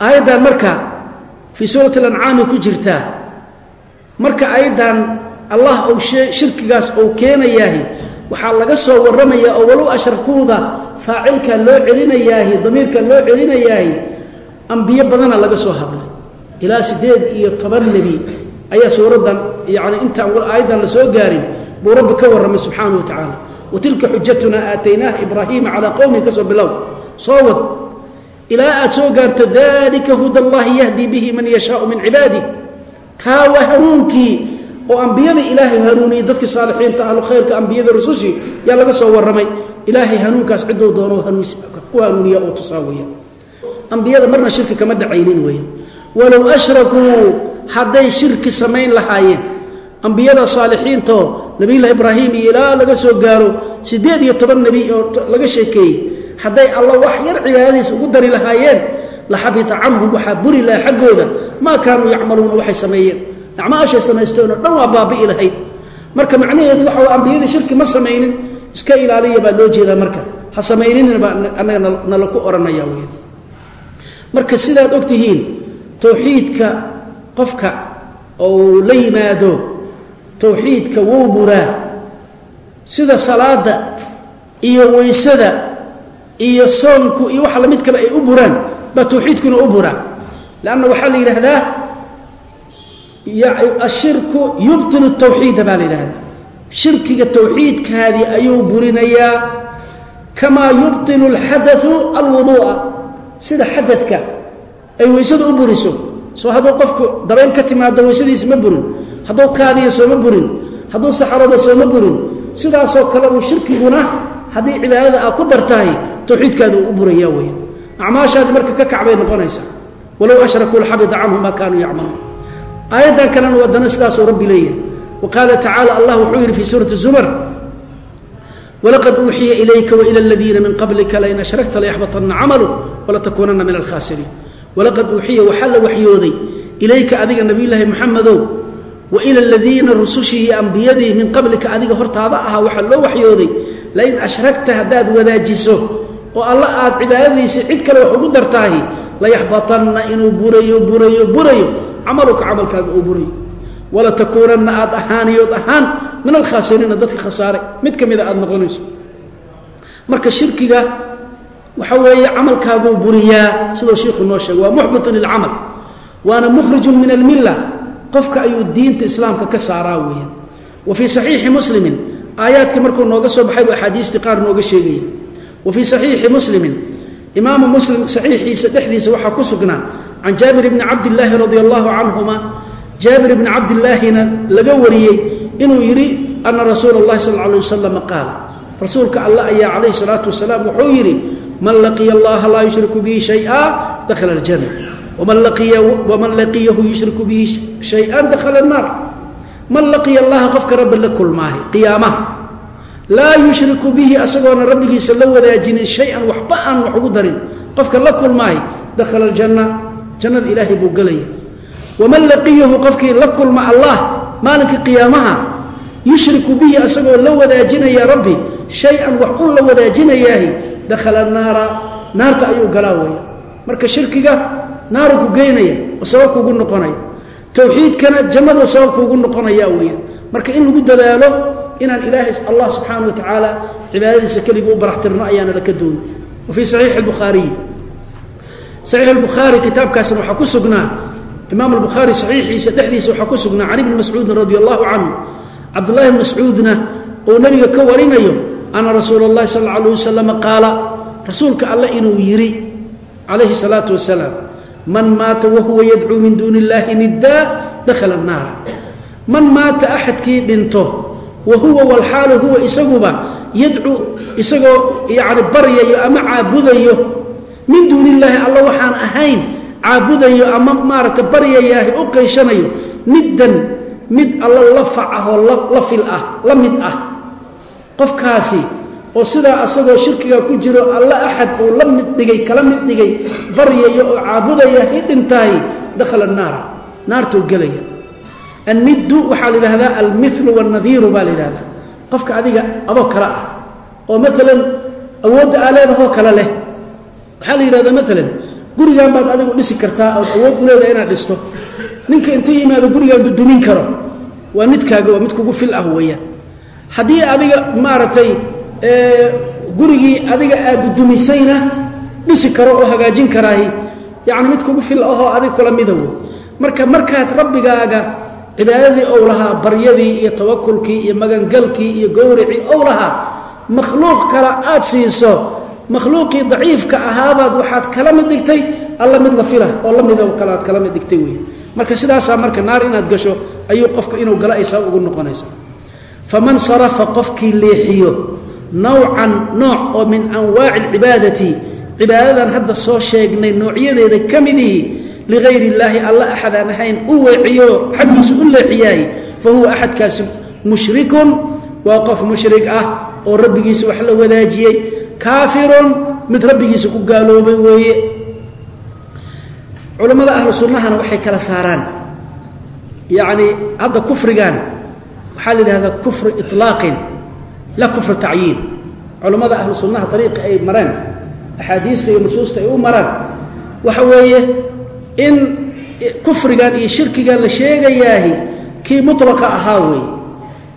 Aayaddan marka fii suurati alancaami ku jirtaa marka aayaddan allah ou shirkigaas ou keenayaahi waxaa laga soo warramayaa oo walow ashrakuuda faacilka loo celinayaahi damiirka loo celinayaahi ambiyo badana laga soo hadlay. Ilaa siddeed iyo toban nebi ayaa suuraddan yacni intaan aayaddan la soo gaarin buu rabbi ka warramay subxaana wa tacaala wa tilka xujatuna aataynaaha ibraahiima calaa qowmihi ka soo bilow. Soo wad. Ilaa aad soo gaarto dalika huda allahi yahdi bihi man yashaau min cibaadih taa waa hanuunkii oo ambiyada ilaahay hanuuniyey dadkii saalixiinta ahlu khayrka ambiyada rusushii yaa laga soo warramay. Ilaahay hanuunkaas ciduu doono ku hanuuniya oo tusaa weya ambiyada marna shirki kama dhacaynin weya walow ashrakuu hadday shirki samayn lahaayeen. Ambiyada saalixiintoo nabiyullahi ibraahim iyo ilaa laga soo gaaro siddeed iyo toban nebi oo laga sheekeeyey. Hadday alla wax yar cibaadadiisa ugu dari lahaayeen la xabita canhum waxaa buri laha xaggooda. Maa kaanuu yacmaluuna waxay sameeyeen. Acmaashay samaysteenoo dhan waa baabi'i lahayd. Marka macnaheedu waxa ambiyadii shirki ma samaynin iska ilaaliya baa loo jeedaa marka. Ha samayninina baa annaga nala ku odhanaya wey marka sidaad og tihiin towxiidka qofka ou la yimaado towxiidka wuu buraa. Sida salaada iyo weysada iyo soonku iyo waxa lamidkaba ay u buraan baa towxiidkuna u buraa. Leanna waxaa la yidhaahdaa ashirku yubtilu tawxiida baa la yidhahdaa shirkiga towxiidkaadii ayuu burinayaa. Kamaa yubtilu alxadau alwuduu'a. Sida xadadka ay weysadu u buriso. Soo hadduu qofku dabayl ka timaado weysadiisa ma burin hadduu kaadiya sooma burin. Hadduu saxarada sooma burin. Sidaasoo kale uu shirkiguna haddii cibaadada aa ku dartahay towxiidkaadi uu u buraya weya acmaashaadi marka ka kacbay noqonaysaa walow ashrakuu laxabita canhum maa kaanuu yacmaluun. Aayaddan kalena wadana sidaasuu rabbi leeyahay. Wa qaala tacaala allah wuxuu yidhi fii suurati zumar walaqad uuxiya ilayka waila aladiina min qablika lain ashrakta layaxbaطana camaluk walatakuunana min alkhaasiriin. Walaqad uuxiya waxaa la waxyooday ilayka adiga nabiyulaahi muxamedow wa ila aladiina rusushii iyo ambiyadii min qablika adiga hortaada ahaa waxaa loo waxyooday lain ashragta haddaad wadaajiso oo alla aad cibaadadiisa cid kale wax ugu dartaahi layaxbaطanna inuu burayo burayo burayo camaluka camalkaaga uu burayo. Walatakuunanna aad ahaaniyood ahaan min alkhaasiriina dadka khasaaray mid ka mida aad noqonayso. Marka shirkiga waxa weeye camalkaaguu buriyaa sidoo shiikhuu noo sheegay waa muxbitun lilcamal waana mukhrijun min almilla qofka ayuu diinta islaamka ka saaraa weeyaan. Wa fii saxiixi muslimin aayaadkii markuu nooga soo baxay buu axaadiistii qaar nooga sheegaya wa fii saxiixi muslimin imaamu muslim saxiixiisa dhexdiisa waxaa ku sugnaa can jaabir bni cabdilaahi radi allahu canhuma. Jaabir bni cabdilaahina laga wariyey inuu yidhi ana rasuula اllahi sal alay wasalam qaala. Rasuulka allah ayaa calayhi salaatu wasalaam wuxuu yidhi man laqiya allaha laa yushriku bihi shaya dakhala اljana waman laqiyahu yushriku bihi shaya dakhala الnaar man laqiya allaha qofka rabbi la kulmaahay qiyaamaha laa yushriku bihi asagoona rabbigiisa la wadaajinin shay-an waxba aan wax ugu darin qofka la kulmaahay dakhala aljanna jannada ilaahay buu gelaya waman laqiyahu qofkii la kulma allah maalinka qiyaamaha yushriku bihi asagoo la wadaajinaya rabbi shay-an wax un la wadaajinayaahi dakhala naara naarta naaru ku geynaya oo sabab kuugu noqonaya towxiidkana jannadu sabab kuugu noqonaya weya marka in lagu dadaalo inaan ilaahay allah subxaana wa tacaala cibaadadiisa keligii u baraxtirno ayaana laka dooni wa fii saxiixi bukhaariyi saxiix albukhaari kitaabkaasna waxaa ku sugnaa imaam albukhaari saxiixiisa dhexdiisa waxaa ku sugnaa can ibni mascuudin radi allahu canhu cabdullahi bn mascuudna uu nabiga ka warinayo ana rasuula اllahi sal اla alيh wasalam qaala rasuulka alle inuu yidhi calayhi salaatu wasalaam man maata wahuwa yadcuu min duuni illaahi niddaa dakhala annaara. Man maata axadkii dhinto wa huwa walxaalu huwa isaguba yadcuu isagoo yani baryayo ama caabudayo min duuni illaahi alla waxaan ahayn caabudayo ama maaragta baryayaahi u qayshanayo middan mid alla la fac ah oo la fil ah la mid ah. Qofkaasi oo sidaa asagoo shirkiga ku jiro alla axad uu la mid dhigay kala mid dhigay baryayo oo caabudaya i dhintahay dakhala naara naartuu gelaya. Anniddu waxaa la yidhahdaa almilu wannadiiru baa la yidhahdaa qofka adiga adoo kale ah oo maalan awoodda aa leedahoo kale leh. Waxaa la yidhahdaa maalan gurigan baad adigu dhisi kartaa ood awood u leedahay inaad dhisto. Ninka inta yimaado gurigaan dudumin karo. Waa midkaaga waa mid kugu fil ah weeyaan haddii adiga maaragtay gurigii adiga aad dudumisayna dhisi karo oo hagaajin karaahi yacni mid kugu fil ahoo adig kula mida marka markaad rabbigaaga cibaadadii ou lahaa baryadii iyo tawakulkii iyo magangalkii iyo gowricii ou lahaa makhluuq kale aad siiso makhluuqii daciifka ahaabaad waxaad kala mid dhigtay alla mid la fila oo la mida kale aad kala mid dhigtay wey marka sidaasaa marka naar inaad gasho ayuu qofka inuu gala ay sabab ugu noqonaysa. Faman sarafa qofkii leexiyo nawcan nooc oo min anwaaci alcibaadati. Cibaadadan hadda soo sheegnay noocyadeeda ka midihi ligayr illaahi alla axad aan ahayn u weeciyo xaggiisa u leexiyaay fa huwa axadkaasi mushrikun waa qof mushrik ah oo rabbigiisa wax la wadaajiyey kaafirun mid rabbigiisa ku gaaloobay weeye. Culammada ahlu sunnahana waxay kala saaraan. Yacni hadda kufrigan waxaa la la kufru tacyiin culammada ahlu sunnaha ariiqi ay mareen. Axaadiista iyo nusuusta ay u maraan waxa weeye in kufrigan iyo shirkigan la sheegayaahi kii mutlaqa ahaa weeye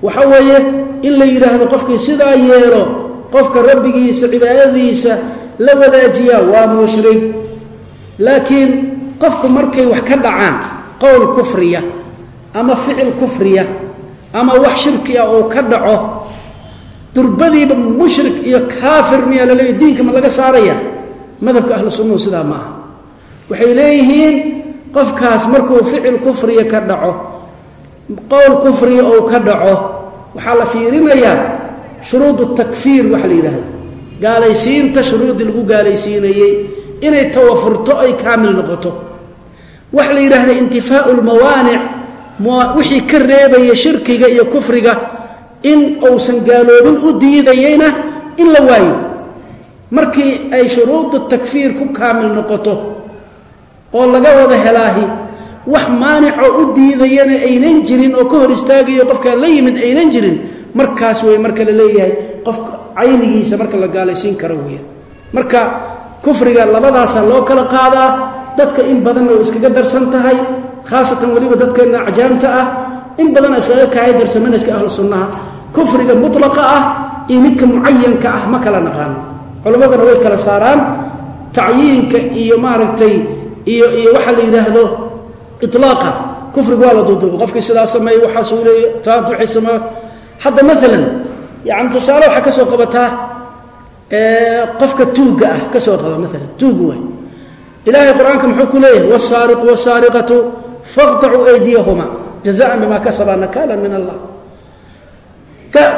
waxa weeye in la yidhaahdo qofkii sidaa yeelo qofka rabbigiisa cibaadadiisa la wadaajiyaa waa mushrig laakiin qofku markay wax ka dhacaan qowl kufriya ama ficil kufriya ama wax shirki ah oo ka dhaco durbadiiba mushrik iyo kaafir miyaa laleeya diinka ma laga saaraya? Madhabka ahlu sidaa ma waxay leeyihiin qofkaas markuu ficil kufriya ka dhaco qowl kufriya ou ka dhaco waxaa la fiirinayaa shuruud takfiir waxaa la yidhaahda gaalaysiinta shuruuddii lagu gaalaysiinayey inay tawafurto ay kaamil noqoto. Waxa la yidhaahda intifaau lmawaanic wixii ka reebaya shirkiga iyo kufriga in uusan gaaloobin u diidayeyna in la waayo. Markii ay shuruudu takfiir ku kaamil noqoto oo laga wada helaahi wax maanicoo u diidayana aynan jirin oo ka hor istaagayo qofkaan la yimid aynan jirin markaas wey marka la leeyahay qofka caynigiisa marka la gaalaysiin karo weya marka kufriga labadaasa loo kala qaadaa dadka in badanna oo iskaga darsan tahay khaasatan weliba dadkeenna acjaamta ah in badan iskaga kaayadarsa manhajka ahlu kufriga mutlaqa ah iyo midka mucayanka ah ma kala naqaano culammaduna way kala saaraan tacyiinka iyo maaragtay iyo iyo waxaa la yidhaahdo ilaaqa kufriga waa la duuduuba qofkii sidaa sameey waxaasuu leeya taant waxay sameeyo hadda maalan yani tusaale waxaa ka soo qabataa qofka tuugga ah ka soo qaba maalan tuug waay. Ilaahay qur'aanka muxuu ku leeyahay wasaariqu wasaariqatu faqtacuu ydiyahumaa jazaan bima kasaba nakaalan min allah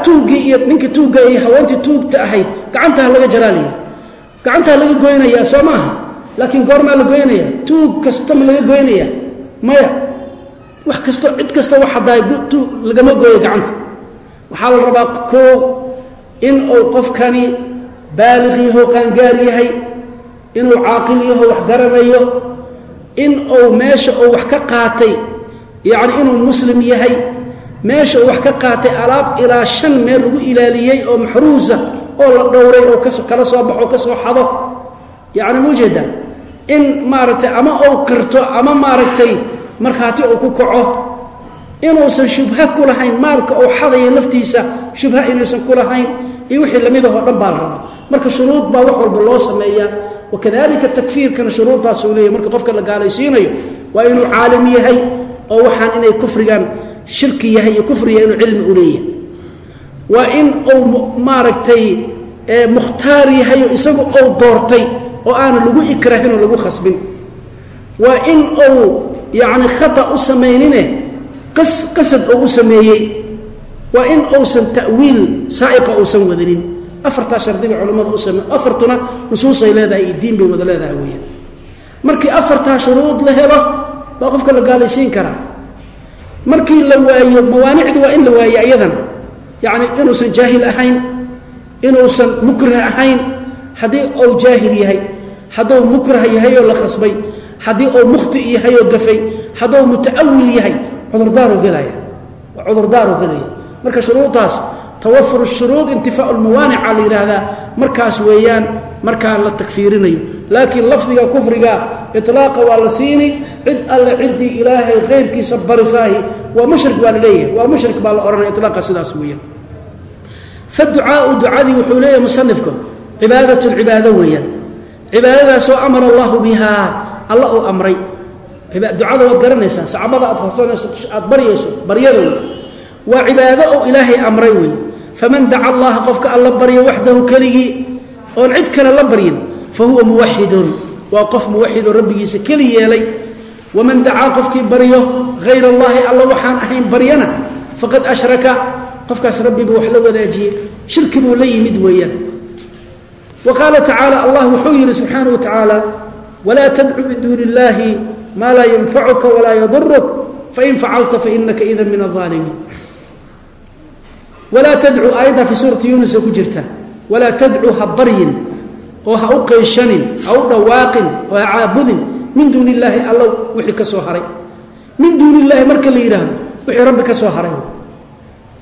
tuuggii iyo ninkii tuugga iyo haweentii tuugta ahayd gacantaha laga jaraalaya gacantaha laga goynayaa soo maaha laakiin goormaa la goynaya tuug kasta ma laga goynaya maya wax kasto cid kasta wax haddaay lagama gooyo gacanta waxaa la rabaa koo in uu qofkani baaliq yaho qaangaar yahay inuu caaqil yaho wax garanayo in uu meesha uu wax ka qaatay yacni inuu muslim yahay meesha uu wax ka qaatay alaab ilaa shan meel lagu ilaaliyey oo maxruusa oo la dhowray oo kala soo baxo ka soo xado. Yacni muujeeda in maaragtay ama uu qirto ama maaragtay markhaati uu ku kaco inuusan shubha ku lahayn maalka uu xadaya laftiisa shubha inuusan ku lahayn iyo wixii lamidahoo dhan baa la rabaa. Marka shuruud baa wax walba loo sameeyaa. Wakadalika takfiirkana shuruuddaasuu leeyahy marka qofka la gaalaysiinayo waa inuu caalim yahay oo waxaan inay kufrigan shirki yahay iyo kufri yahay inuu cilmi u leeyahay. Waa in uu maaragtay mukhtaar yahay oo isagu ou doortay oo aanu lagu ikraahin oo lagu khasbin. Waa in uu yani khata u samaynine qasad oo u sameeyey. Waa in uusan ta'wiil saaiqa uusan wadanin. Afartaa shardiba culimmada u same afartuna nusuusay leedahay iyo diin bay wada leedahay weeyaan. Markii afartaa shuruud la helo baa qofka la gaalaysiin karaa. Markii la waayo mawaanicdii waa in la waayo iyadana yacni inuusan jaahil ahayn inuusan mukrah ahayn. Haddii uu jaahil yahay hadduu mukrah yahay oo la khasbay haddii uu mukhti yahay oo gafay hadduu muta'awil yahay cudurdaaru helaya cudurdaaru helaya marka shuruudaas tawafur shuruud intifaau lmawaanica la yidhaahdaa markaas weeyaan markaa la takfiirinayo. Laakiin lafdiga kufriga ilaaqa waa la siini cid alle ciddii ilaahay khayrkiisa barisaahi waa mushrik baa la leeyahay waa mushrik baa la odhanaya ilaaqa sidaas weeyaan faducaau ducadii wuxuu leeyahay musanifku cibaadat lcibaado weeyaan. Cibaadadaasoo amara allahu bihaa alla uu amray. Ducada waad garanaysaa sacbada aad horsanayso aad baryayso baryadooda. Waa cibaado oo ilaahay amray wey faman daca allaha qofka alla baryo waxdahu keligii oon cid kale la baryin fa huwa muwaxidun waa qof muwaxidoo rabbigiisa keli yeelay. Waman dacaa qofkii baryo hayr allaahi alla waxaan ahayn baryana faqad ashraka. Qofkaas rabbiba wax la wadaajiyey. Shirki buu la yimid weeyaan. Wa qaala tacaala allah wuxuu yidhi subxaana wa walaa tadcu min duuni illaahi maa laa yanfacuka walaa yaduruk fain facalta fainaka ida min aalimiin walaa tadcu aayaddaa fii suurati yuunus oo ku jirta walaa tadcu ha baryin oo ha u qayshanin ha u dhawaaqin oo ha caabudin min duuni illaahi allow wixii ka soo haray. Min duuni illaahi marka la yidhaahdo wixii rabbi ka soo haray.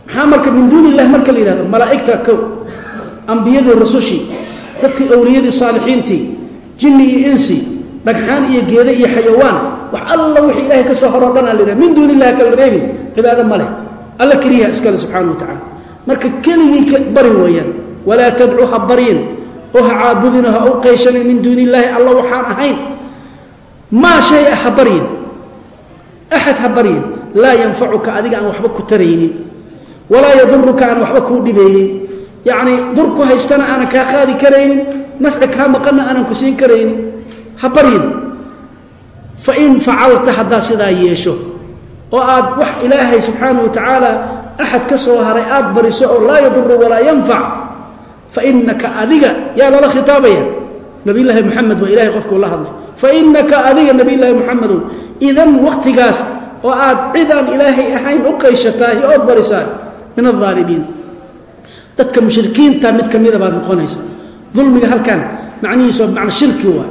Maxaa marka min duuni illahi marka la yihahdo malaa'igta kow ambiyadii rusushii dadkii awliyadii saalixiintii jinni iyo insi dhagxaan iyo geede iyo xayawaan wax alla wixii ilaahay ka soo horoo dhan aa la yidhahda min duuni illahi kala reebin cibaado ma alla keliyaha iskale subxaana wa tacala marka keligii bari weeyaan walaa tadcu ha baryin oo ha caabudino ha u qayshanin min duuni illaahi alla waxaan ahayn. Maa shay ah ha baryin axad ha baryin laa yanfacuka adiga aan waxba ku taraynin. Walaa yaduruka aan waxba kuu dhibaynin. Yacnii dur ku haystana aanan kaa qaadi karaynin. Nafci kaa maqanna aanan ku siin karaynin. Ha baryin fain facalta haddaad sidaa yeesho oo aad wax ilaahay subxaana wa tacaala axad ka soo haray aad bariso oo laa yaduru walaa yanfac fainaka adiga yaa lala khitaabaya nabiyllaahi moxamed waa ilahay qofkuu la hadlay fainaka adiga nabiyllaahi moxamedow idan wakhtigaas oo aad cid aan ilaahay ahayn u qayshataah ood barisaa min aaalimiin dadka mushrikiinta mid ka mida baad noqonaysa ulmiga halkan macnihiis waa bimacna shirki waa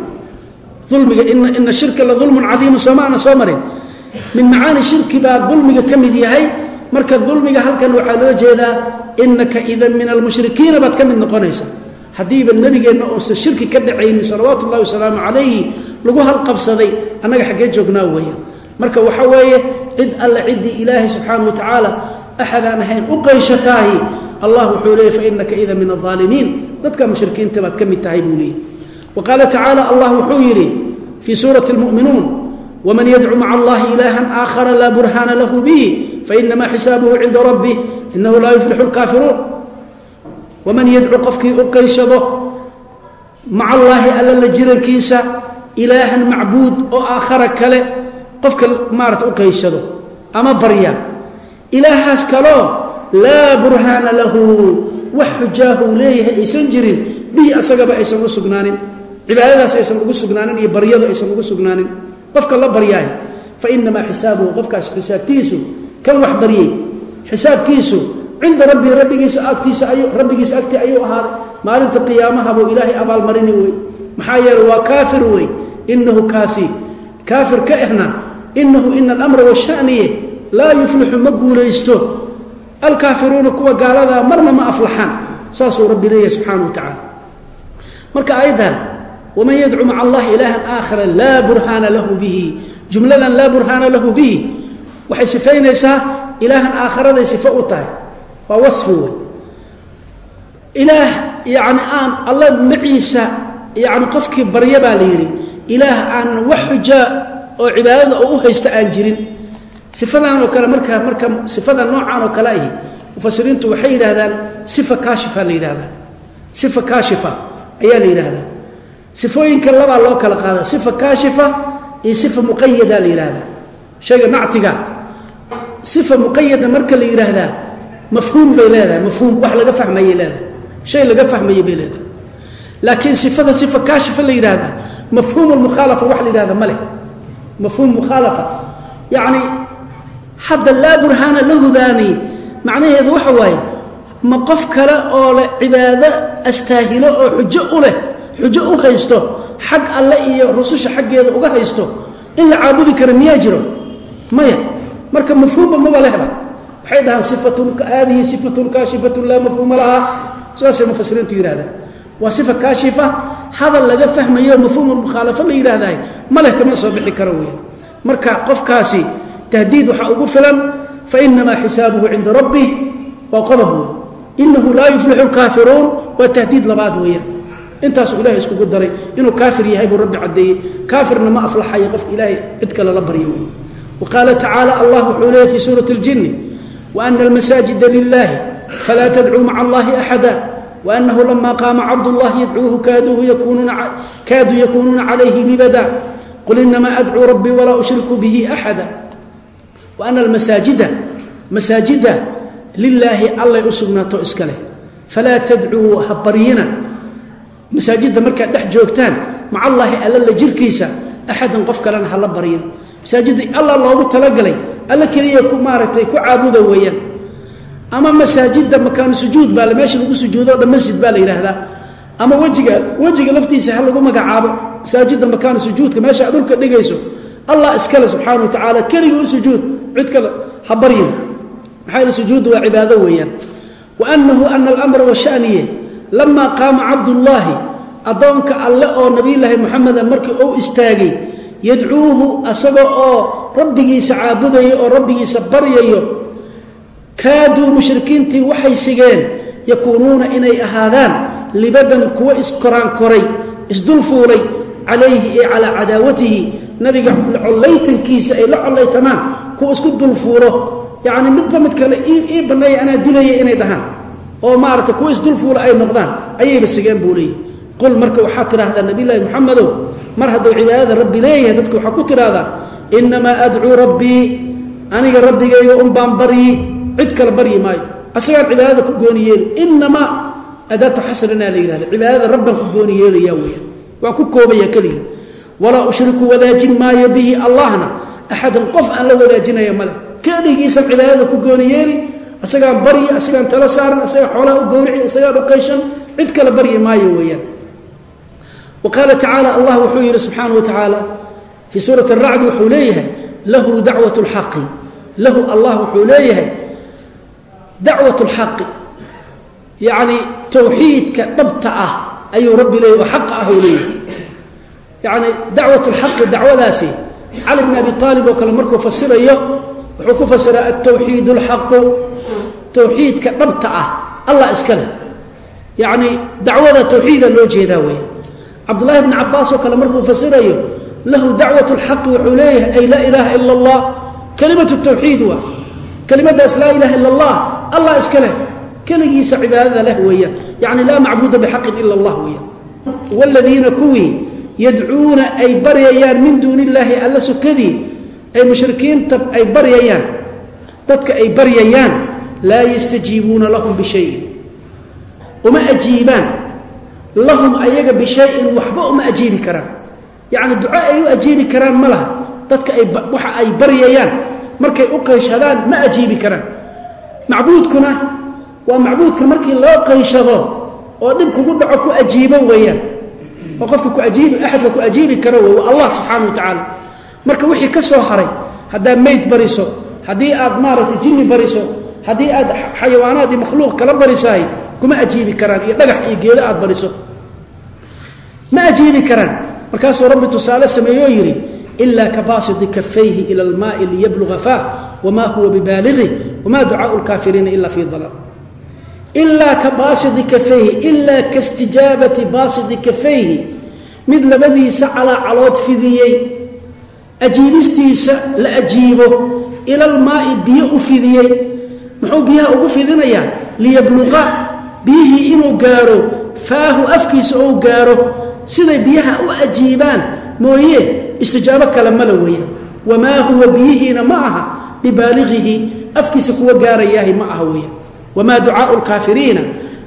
ulmiga ina shirka la ulmun cadiimu soomaana soo marin min macaani shirki baa ulmiga ka mid yahay marka dulmiga halkan waxaa loo jeedaa inaka idan min almushrikiina baad ka mid noqonaysa. Haddiiba nebigeenna uusan shirki ka dhacaynin salawaatu ullahi wasalaamu calayhi lagu halqabsaday annaga xaggee joognaa weeyaan marka waxa weeye cid alle ciddii ilaahay subxaana wa tacaala axadaan ahayn u qayshataahi allah wuxuu leeyay fainaka idan min alaalimiin dadka mushrikiinta baad ka mid tahay buu leeyay wa qaala tacaala allah wuxuu yidhi fii suurati lmu'minuun wman yadcu maca allahi ilaaha aakhara laa burhaana lahu bihi fainama xisaabuhu cinda rabbih inahu laa yuflixu lkaafiruun waman yadcu qofkii u qayshado maca allaahi alla la jirankiisa ilaahan macbuud oo aakhara kale qofka maarata u qayshado ama barya ilaahaas kaloo laa burhaana lahu wax xujaahu leeyahay aysan jirin bihi asagaba aysan u sugnaanin cibaadadaas qofka la baryaay fainamaa xisaabuhu qofkaas xisaabtiisu kan wax baryey xisaabkiisu cinda rabbii rabbigiisa agtiisa ayuu rabbigiisa agtii ayuu ahaaday. Maalinta qiyaamaha buu ilaahay abaalmarini wey maxaa yeele waa kaafir wey inahu kaasi kaafir ka ehna inahu ina alamra washaniye laa yuflixu ma guulaysto. Alkaafiruuna kuwa gaaladaa marna ma aflaxaan. Saasuu rabbi leeyahay subxaana wa tacaala marka ayaddan wman yadcu maca allahi ilaahan aakhara laa burhaana lahu bihi jumladan laa burhaana lahu bihi waxay sifaynaysaa ilaahan aakharaday sifo u tahay waa wasfi wey ilaah yani aan alla maciisa yani qofkii barya baa la yidhi ilaah aanan wax xujaa oo cibaadada oo u haysta aan jirin sifadan oo kale marka marka sifada noocan oo kale ahi mufasiriintu ayaa la yidhaahdaa sifooyinka labaa loo kala qaada sifa kaashifa iyo sifa muqayada la yidhaahdaa shayga nactiga sifa muqayada marka la yidhaahdaa mafhuum bay leedahay mafhuum wax laga fahmayay leedahay. Shay laga fahmayay bay leedahay. Laakiin sifada sifa kaashifa la yidhaahdaa mafhuum lmukhaalafa wax la yidhahda ma leh. Mafhuum mukhaalafa yacni hadda laa burhaana lahudaani macnaheedu waxa waaye ma qof kale oo leh cibaado astaahilo oo xujo u leh xujo u haysto xag alle iyo rususha xaggeeda uga haysto in la caabudi kara miyaa jiro? Maya marka mafhuumba maba lehba waxay dhahaan sifatun haadihi sifatun kaashifatun laa mafhuuma lahaa. Sidaasay mufasiriintu yidhahdaan waa sifa kaashifa hadal laga fahmayo mafhuum mukhaalafo la yidhaahdaay ma kama soo bixi karo weya marka qofkaasi tahdiid waxaa ugu filan fainamaa xisaabuhu cinda rabbih waa qodob wey inahu laa yuflixu lkaafiruun waa tahdiid labaad weeyaan intaasuu ilahay iskugu daray inuu kaafir yahay buu rabbi caddeeyey kaafirna ma aflaxayo qofka ilaahay cid kale la baryo wey wa tacaala allah wuxuu leeyay fii suurati اljini waana almasaajida lilahi falaa tadcuu maca allahi axada waanahu lama qaama cabdullahi yadcuuhu kaaduu yakuunuuna calayhi libada. Qul inamaa adcuu rabbii walaa ushriku bihi axada. Waana almasaajida masaajida lilaahi allay u sugnaato iska falaa tadcuu ha baryina masaajidda markaad dhex joogtaan maca allaahi alla la jirkiisa axadan qof kalena hala baryina masaajidda alla loogu talagalay alla keliya maaragtay ku caabuda weeyaan. Ama masaajidda makaanu sujuud baa meesha lagu sujuudo dhan masjid baa la yidhaahdaa ama wejiga wejiga laftiisa ha lagu magacaabo masaajidda makaanu sujuudka meesha dhulka dhigayso allah iskale subxaana wa tacaala keligii u sujuud cid kale ha baryin. Maxaa sujuuddu waa cibaado weeyaan. Wa annahu ana alamra washaniye lamaa qaama cabdullaahi addoonka alle oo nabiyulaahi moxameda markii uu istaagay yadcuuhu asaga oo rabbigiisa caabudayo oo rabbigiisa baryayo kaaduu mushrikiintii waxay sigeen yakuunuuna inay ahaadaan libadan kuwa iskoraan koray isdul fuulay calayhi ee calaa cadaawatihi nabiga collaytankiisa ay la collaytamaan kuwa isku dulfuulo yacni midba mid kale ii banneeya anaa dilaya inay dhahaan oo maarata kuwa isdulfuula ay noqdaan ayayba sigeen buu leeyahy qul marka waxaa tidhaahdaa nabiylahi moxamedow mar hadduu cibaadada rabbi leeyahay dadka waxaa ku tidhaahdaa innamaa adcuu rabbii aniga rabbigayga un baan baryi cid kale baryi maayo. Asagaan cibaadada ku gooni yeeli inamaa adaatu xasrinaa la yihahda cibaadada rabbaan ku gooni yeelaya weya waan ku koobaya keligii walaa ushriku wadaajin maayo bihi allahna axadan qof aan la wadaajinaya male keligiisan cibaadada ku gooni yeeli isagaan baryi isagaan tala saaran isagaan xoolaha u gowrici isagaan uqayshan cid kale baryi maayo weeyaan. Wa qaala tacaala allah wuxuu yidhi subxaana wa tacaala fii suurati aracdi wuxuu leeyahay lahu dacwat lxaqi lahu allah wuxuu leeyahay dacwat lxaqi yacni towxiidka dhabta ah ayuu rabbi leeyahy oo xaqa ah leeyahay. Yacni dacwat lxaqi dacwadaasi cali bn abi aalib oo kale markuu fasirayo wuxuu ku fasiraa altawxiid alxaqu towxiidka dhabta ah allah iska leh. Yacni dacwada towxiida loo jeedaa weya cabdullahi bni cabaas oo kale markuu fasirayo lahu dacwat lxaqi wuxuu leeyahay ay laa ilaaha ila allah. Kelimatu tawxiid waa kelimadaas laa ilaha ila allah allah iska leh. Keligiisa cibaadada leh weeyaan yacni laa macbuuda bixaqin ila allah weeyaan wladiina kuwii yadcuuna ay baryayaan min duuni illaahi alla sukadii ay mushrikiinta ay baryayaan. Dadka ay baryayaan laa yastajiibuuna lahum bishayin. Uma ajiibaan. Lahum ayaga bishayin waxba uma ajiibi karaan. Yacni duco ay u ajiibi karaan ma laha. Dadka ay waxa ay baryayaan markay u qayshadaan ma ajiibi karaan. Macbuudkuna waa macbuudka markii loo qayshado oo dhib kugu dhaco ku ajiibo weeyaan. Oo qofka ku ajiibi axadka ku ajiibi karo wey waa allah subxaana wa tacaala. Marka wixii ka soo haray haddaad mayd bariso haddii aad maaragtay jinni bariso haddii aad xayawaanaad iyo makhluuq kala barisahay kuma ajiibi karaan iyo dhagax iyo geedo aad bariso. Ma ajiibi karaan. Markaasuu rabbi tusaale sameeyoo yidhi ilaa ka baasidi kafayhi ila almaai liyabluga faah wamaa huwa bibaaligi wamaa ducaau lkaafiriina ila fii dalaal. Ilaa ka baasidi kafayhi ilaa kastijaabati baasidi kafayhi. Mid labadiisa calaa calood fidiyey ajiibistiisa la ajiibo ilalmaai biyo u fidiyey muxuu biyaha ugu fidinayaa? Liyabluqa biyihii inuu gaaro faahu afkiisa ou gaaro. Siday biyaha u ajiibaan mooye istijaabo kale mala weeyaan wamaa huwa biyihiina ma aha bibaaligihi afkiisa kuwa gaarayaahi ma aha weeyaan wamaa ducaau lkaafiriina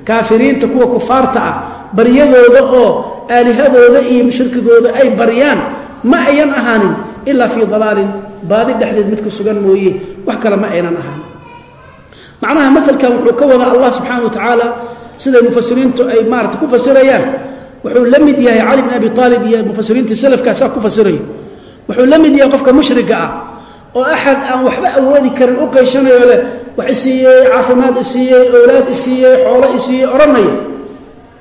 kaafiriinta kuwa kufaarta ah baryadooda oo aalihadooda iyo mushrikigooda ay baryaan ma ayan ahaanin ilaa fii dalaalin baadi dhexdeed mid ku sugan mooye. Wax kale ma aynan ahaanin macnaha maalkan wuxuu ka wadaa allah subxaana wa tacaala siday mufasiriintu ay maarata ku fasirayaan. Wuxuu la mid yahay cali bn abi aalib iyo mufasiriintii salafkaasaa ku fasirayo wuxuu la mid yahay qofka mushriga ah oo axad aan waxba awoodi karin u qayshanayo leh wax isiiyey caafimaad isiiyey owlaad isiiyey xoolo isiiyey odhanaya.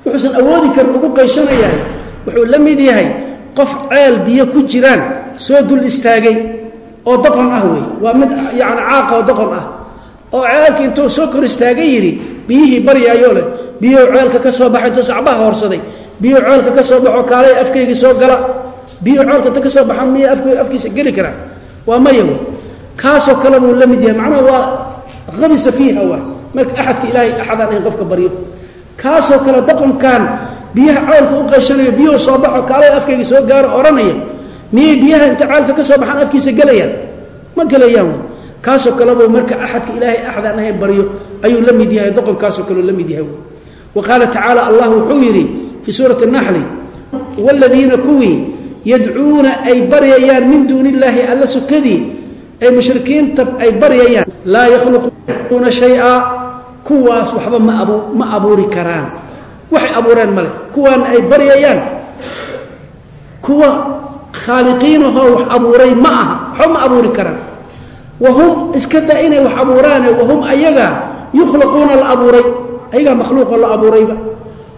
Wuxuusan awoodi karin ugu qayshanayahay wuxuu la mid yahay qof ceel biyo ku jiraan soo dul istaagay oo doqon ah wey waa mid yani caaqa oo doqon ah oo ceelkii intuu soo kor istaagay yidhi biyihii baryaayo leh. Biyuhu ceelka ka soo baxay intuu sacbaha horsaday biyuhu ceelka ka soo baxo kaalay afkaygii soo gala. Biyuhu ceelka inta ka soo baxaan miya afkiisa geli karaan waa maya wey kaasoo kale buu la mid yahay. Macnaha waa habisa fiiha waay marka axadka ilaahay axadaan ahayn qofka baryo kaasoo kale daqonkan biyaha ceelka u qayshanayo biyuhu soo baxo kaalay afkayga soo gaaro odhanaya miyay biyaha inta ceelka ka soo baxaan afkiisa gelayaan? Ma gelayaan kaasoo kalebuu marka axadka ilaahay ahayn baryo ayuu la mid yahay doqonkaasoo kaleu la mid yahay. Wa qaala tacaala allah wuxuu yidhi fii suurati naxli wladiina kuwii yadcuuna ay baryayaan min duuni illaahi alla sukadii ay mushrikiinta ay baryayaan laa yakhluquuna shaya kuwaas waxba ma abu ma abuuri karaan. Waxay abuureen male kuwaana ay baryayaan kuwa khaaliqiinahoo wax abuuray ma aha waxba ma abuuri karaan wahum iska da inay wax abuuraane wahum ayaga yukhlaquuna la abuuray. Ayagaa makhluuqoo la abuurayba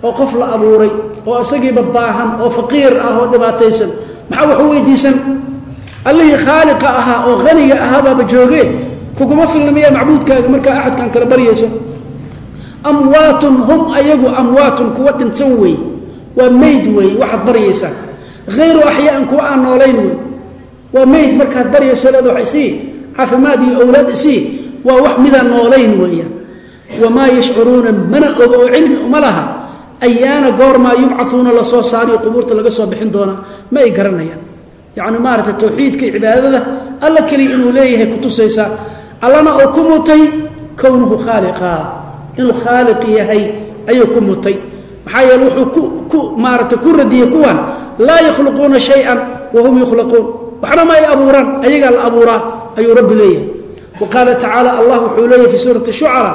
oo qof la abuuray oo isagiiba baahan oo faqiir ah oo dhibaataysan. Maxaa wax u weydiisan? Allihii khaaliqa ahaa oo haniga ahaabaaba jooge kuguma filnamiya macbuudkaaga markaa axadkan kala baryayso amwaatun hum ayagu amwaatun kuwa dhinsan weeye waa mayd weeye waxaad baryaysaa hayru axyaan kuwa aan noolayn wey waa mayd markaad baryayso leed wax isii caafimaad iyo owlaad isii waa wax midaan noolayn weeyaan wamaa yashcuruuna mana ogo oo cilmi uma laha. Ayaana goormaa yubcauuna la soo saariyo qubuurta laga soo bixin doonaa ma ay garanayaan. Yacni maaragtay tawxiidka cibaadada alla keliya inuu leeyahay kutusaysaa allana oo ku mutay kownuhu khaaliqa. Inuu khaaliq yahay ayuu ku mutay. Maxaa yeele wuxuu ku maaragtay ku radiyey kuwan laa yakhluquuna shay-an wahum yukhlaquun waxna ma ay abuuraan ayagaa la abuuraa ayuu rabbi leeyahay. Wa qaala tacaala allah wuxuu leeyahay fi suurati shucara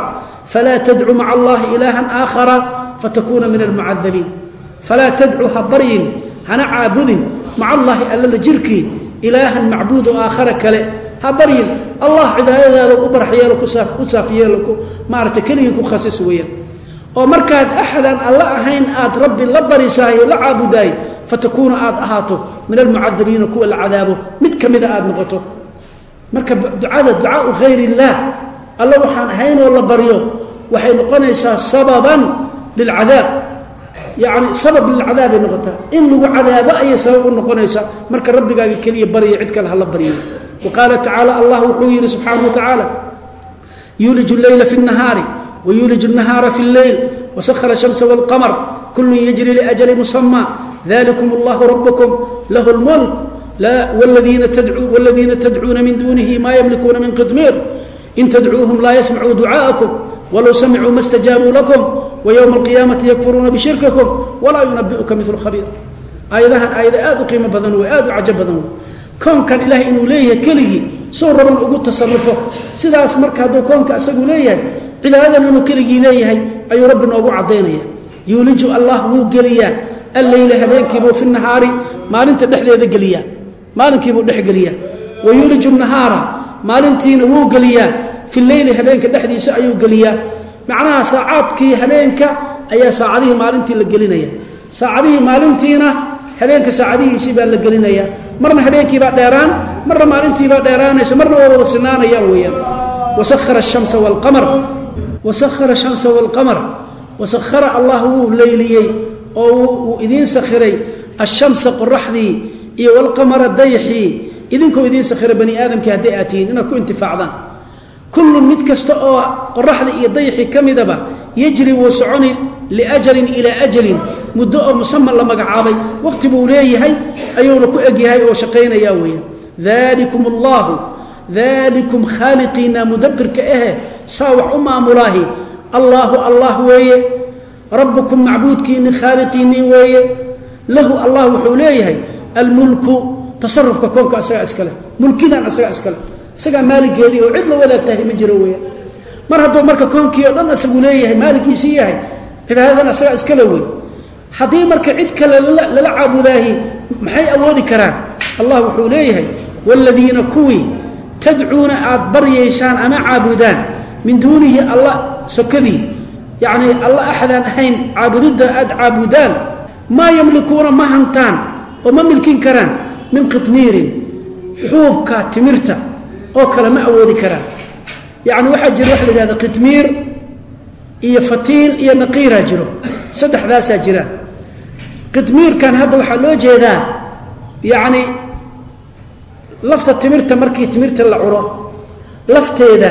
falaa tadcu maca allahi ilaahan aakhara fatakuuna min almucadabiin falaa tadcu ha baryin hana caabudin maca allaahi alla la jirkii ilaahan macbuud oo aakhara kale. Ha baryin allah cibaadadaada u barax yeelo u saaf yeelo maarata keligii ku khasis weeyaan. Oo markaad axadaan alla ahayn aad rabbi la barisaayo la caabudaay fatakuuna aad ahaato min almucadabiina kuwa la cadaabo mid ka mida aad noqoto marka ducada ducaau hayr illaah alla waxaan ahaynoo la baryo waxay noqonaysaa sababan lilcadaab yani sabab lilcadaabay noqotaa in lagu cadaabo ayay sabab u noqonaysaa marka rabbigaaga keliya barya cid kale hala baryo wa qaala tacaala allah wuxuu yidhi subxaanahu wa tacaala yuuliju leyla fi اnahaari wa yuuliju الnahaara fi اlleyl wasahara الshamsa wاlqamar kulu yajri liajali musama dalikum اllahu rabkum lahu اlmulk wاladiina tadcuuna min dunihi ma ymlikuuna min qidmir in tadcuuhum laa yasmacuu ducaaءakum wlow samicuu ma stajaabuu lakum waywma alqiyaamati yakfuruuna bishirkikum walaa yunabiuka milu khabiir aayadahan aayada aad u qiimo badan wey aad u cajo badan wey koonkan ilaahay inuu leeyahay keligii soo raban ugu tasarufo sidaas marka hadduu koonka isagu leeyahay cibaadadan inuu keligii leeyahay ayuu rabbi noogu cadaynaya yuuliju allah wuu geliyaa alleyla habeenkiibuu fi nahaari maalinta dhexdeeda geliyaa maalinkiibuu dhexgeliyaa wa yuuliju nahaara maalintiina wuu geliyaa. Fi leyli habeenka dhexdiisa ayuu geliyaa. Macnaha saacaadkii habeenka ayaa saacadihii maalintii la gelinaya saacadihii maalintiina habeenka saacadihiisii baa la gelinaya marna habeenkiibaa dheeraan marna maalintiibaa dheeraanaysa marna waa wada sinaanayaan weeyaan. Wasahara shamsa wlqamar wasahara shamsa waalqamar wasahara allah wuu leyliyey oo wuu idiin sakhiray. Ashamsa qoraxdii iyo walqamara dayxii idinkoo idiin sakhira bani aadamkii hadday aad tihiin inaad ku intifaacdaan. Kullun mid kasta oo qoraxda iyo dayxi ka midaba yejri wuu soconi liajalin ilaa ajalin. Muddo oo musaman la magacaabay waqti buu leeyahay ayuuna ku egyahay oo shaqaynaya weeyaan. Dalikum allahu dalikum khaaliqiina mudabirka ahe saa wax u maamulaahi. Allaahu allah weeye rabbukum macbuudkiinni khaaliqiinnii weeye. Lahu allah wuxuu leeyahay almulku tasarufka koonka asagaa iskale mulkidan asagaa iskale isagaa maaligeedii oo cid la wadaagtahay ma jiro weeyaan. Mar hadduu marka koonkii oo dhan asagu leeyahay maalikiisii yahay cibaadadan asagaa iskale wey haddii marka cid kale lala caabudaahi maxay awoodi karaan? Allah wuxuu leeyahay waaladiina kuwii tadcuuna aad baryaysaan ama caabudaan min duunihi alla sokadii yacnii alla axadaan ahayn caabudidda aad caabudaan maa yamlikuuna ma hantaan oo ma milkin karaan min qitmiirin xuubka timirta oo kale ma awoodi karaan. Yacni waxaa jira waxa la yihahda qitmiir iyo fatiil iyo naqiiraa jiro saddexdaasaa jiraan qitmiirkan hadda waxaa loo jeedaa yacni lafta timirta markii timirta la cuno lafteeda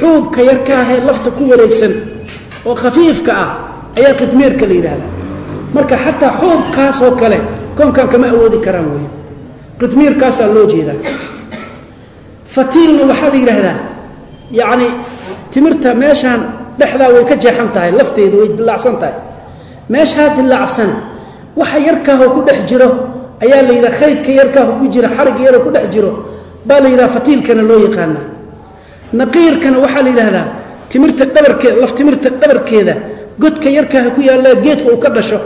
xuubka yarkaahee lafta ku wareegsan oo khafiifka ah ayaa qitmiirka la yidhaahdaa marka xataa xuubkaasoo kale koonkan kama awoodi karaan weya qitmiirkaasaa loo jeedaa. Fatiilna waxaa la yidhaahdaa yacni timirta meeshaan dhexdaa way ka jeexan tahay lafteeda way dilaacsan tahay. Meeshaa dilaacsan waxa yarkaahoo ku dhex jiro ayaa la yidhaha khaydka yarkaaho ku jira xarig yaroo ku dhex jiro baa la yidhaha fatiilkana loo yaqaanaa. Naqiirkana waxaa la yidhaahdaa timirta dhabarkeeda laf dhabarkeeda godka yarkaaha ku yaalla geedka uu ka dhasho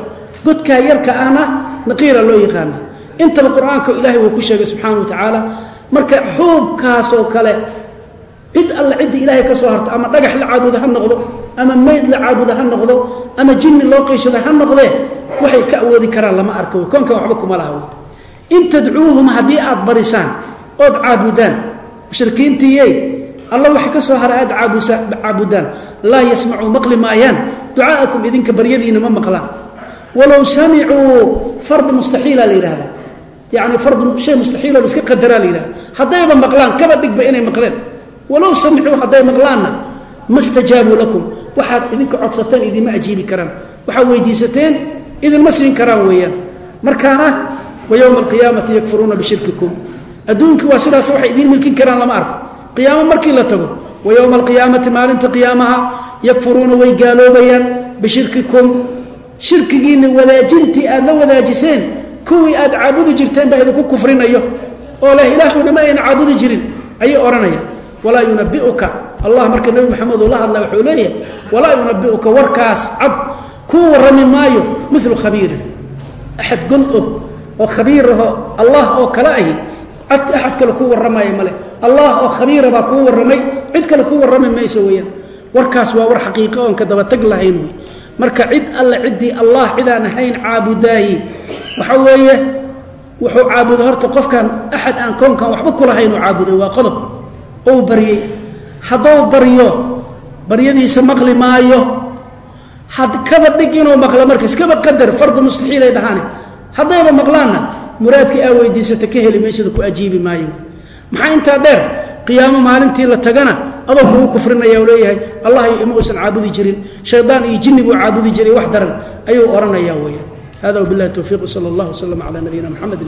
godkaa yarka ahna naqiira loo yaqaana. Intaba qur'aanka ilaahay wuu ku sheegay subxaana wa tacaala marka xuubkaasoo kale cid alle cidda ilaahay ka soo harto ama dhagax la caabuda ha noqdo ama mayd la caabuda ha noqdo ama jinni loo qiishada ha noqdee waxay ka awoodi karaan lama arka w koonkan waxba kuma laha in tadcuuhum haddii aad barisaan ood caabudaan mushrikiintiiyey alla waxa ka soo hara aad caabudaan laa yasmacuu maqli maayaan ducaa'akum idinka baryadiina ma maqlaan walow samicuu fard mustaxiila la yidhahda yani ard shay mustaxiilo iska qadaraa la yidhahda haddayba maqlaan kaba dhigba inay maqleen. Walow samicuu hadday maqlaanna ma stajaabuu lakum. Waxaad idinka codsateen idinma ajiibi karaan. Waxaad weydiisateen idinma siin karaan weeyaan. Markaana wa yowma alqiyaamati yakfuruuna bishirkikum. Adduunkii waa sidaas waxay idiin milkin karaan lama arko. Qiyaamo markii la tago wa yowma alqiyaamati maalinta qiyaamaha yakfuruuna way gaaloobayaan bishirkikum shirkigiinna wadaajintii aad la wadaajiseen kuwii aad caabudi jirteen baa idinku kufrinayo oo leh ilaahuna ma ayna caabudi jirin ayay odhanayaan walaa yunabiuka allah marka nebi maxamed uu la hadla wuxuu leeyahay walaa yunabiuka warkaas cad kuu warrami maayo milu khabiirin. Axad gon og oo khabiiraho allah oo kale ahi axad kale kuu warramaya male allah oo khabiira baa kuu warramay cid kale kuu warrami mayso weeyaan warkaas waa war xaqiiqo oon ka dabatag lahayn wey marka cid alle ciddii allah cidaan ahayn caabudaayi waxa weeye wuxuu caabuday horta qofkan axad aan koonkan waxba kulahayn uu caabuday waa qodob ou baryey. Haddou baryo baryadiisa maqli maayo. Had kaba dhig inuu maqlo marka iskaba qadar fardu mustaxiilay dhahaane. Haddayba maqlaanna muraadkii aa weydiisata ka heli meeshada ku ajiibi maayo. Maxaa intaa dheer qiyaamo maalintii la tagana adoo kugu kufrinaya u leeyahay allah ima uusan caabudi jirin. Shaydaan iyo jinni buu caabudi jiray wax daran ayuu odhanaya weeyaan. Hada wabilahi towfiiq sala allah waslama calaa nabiyina mxamedi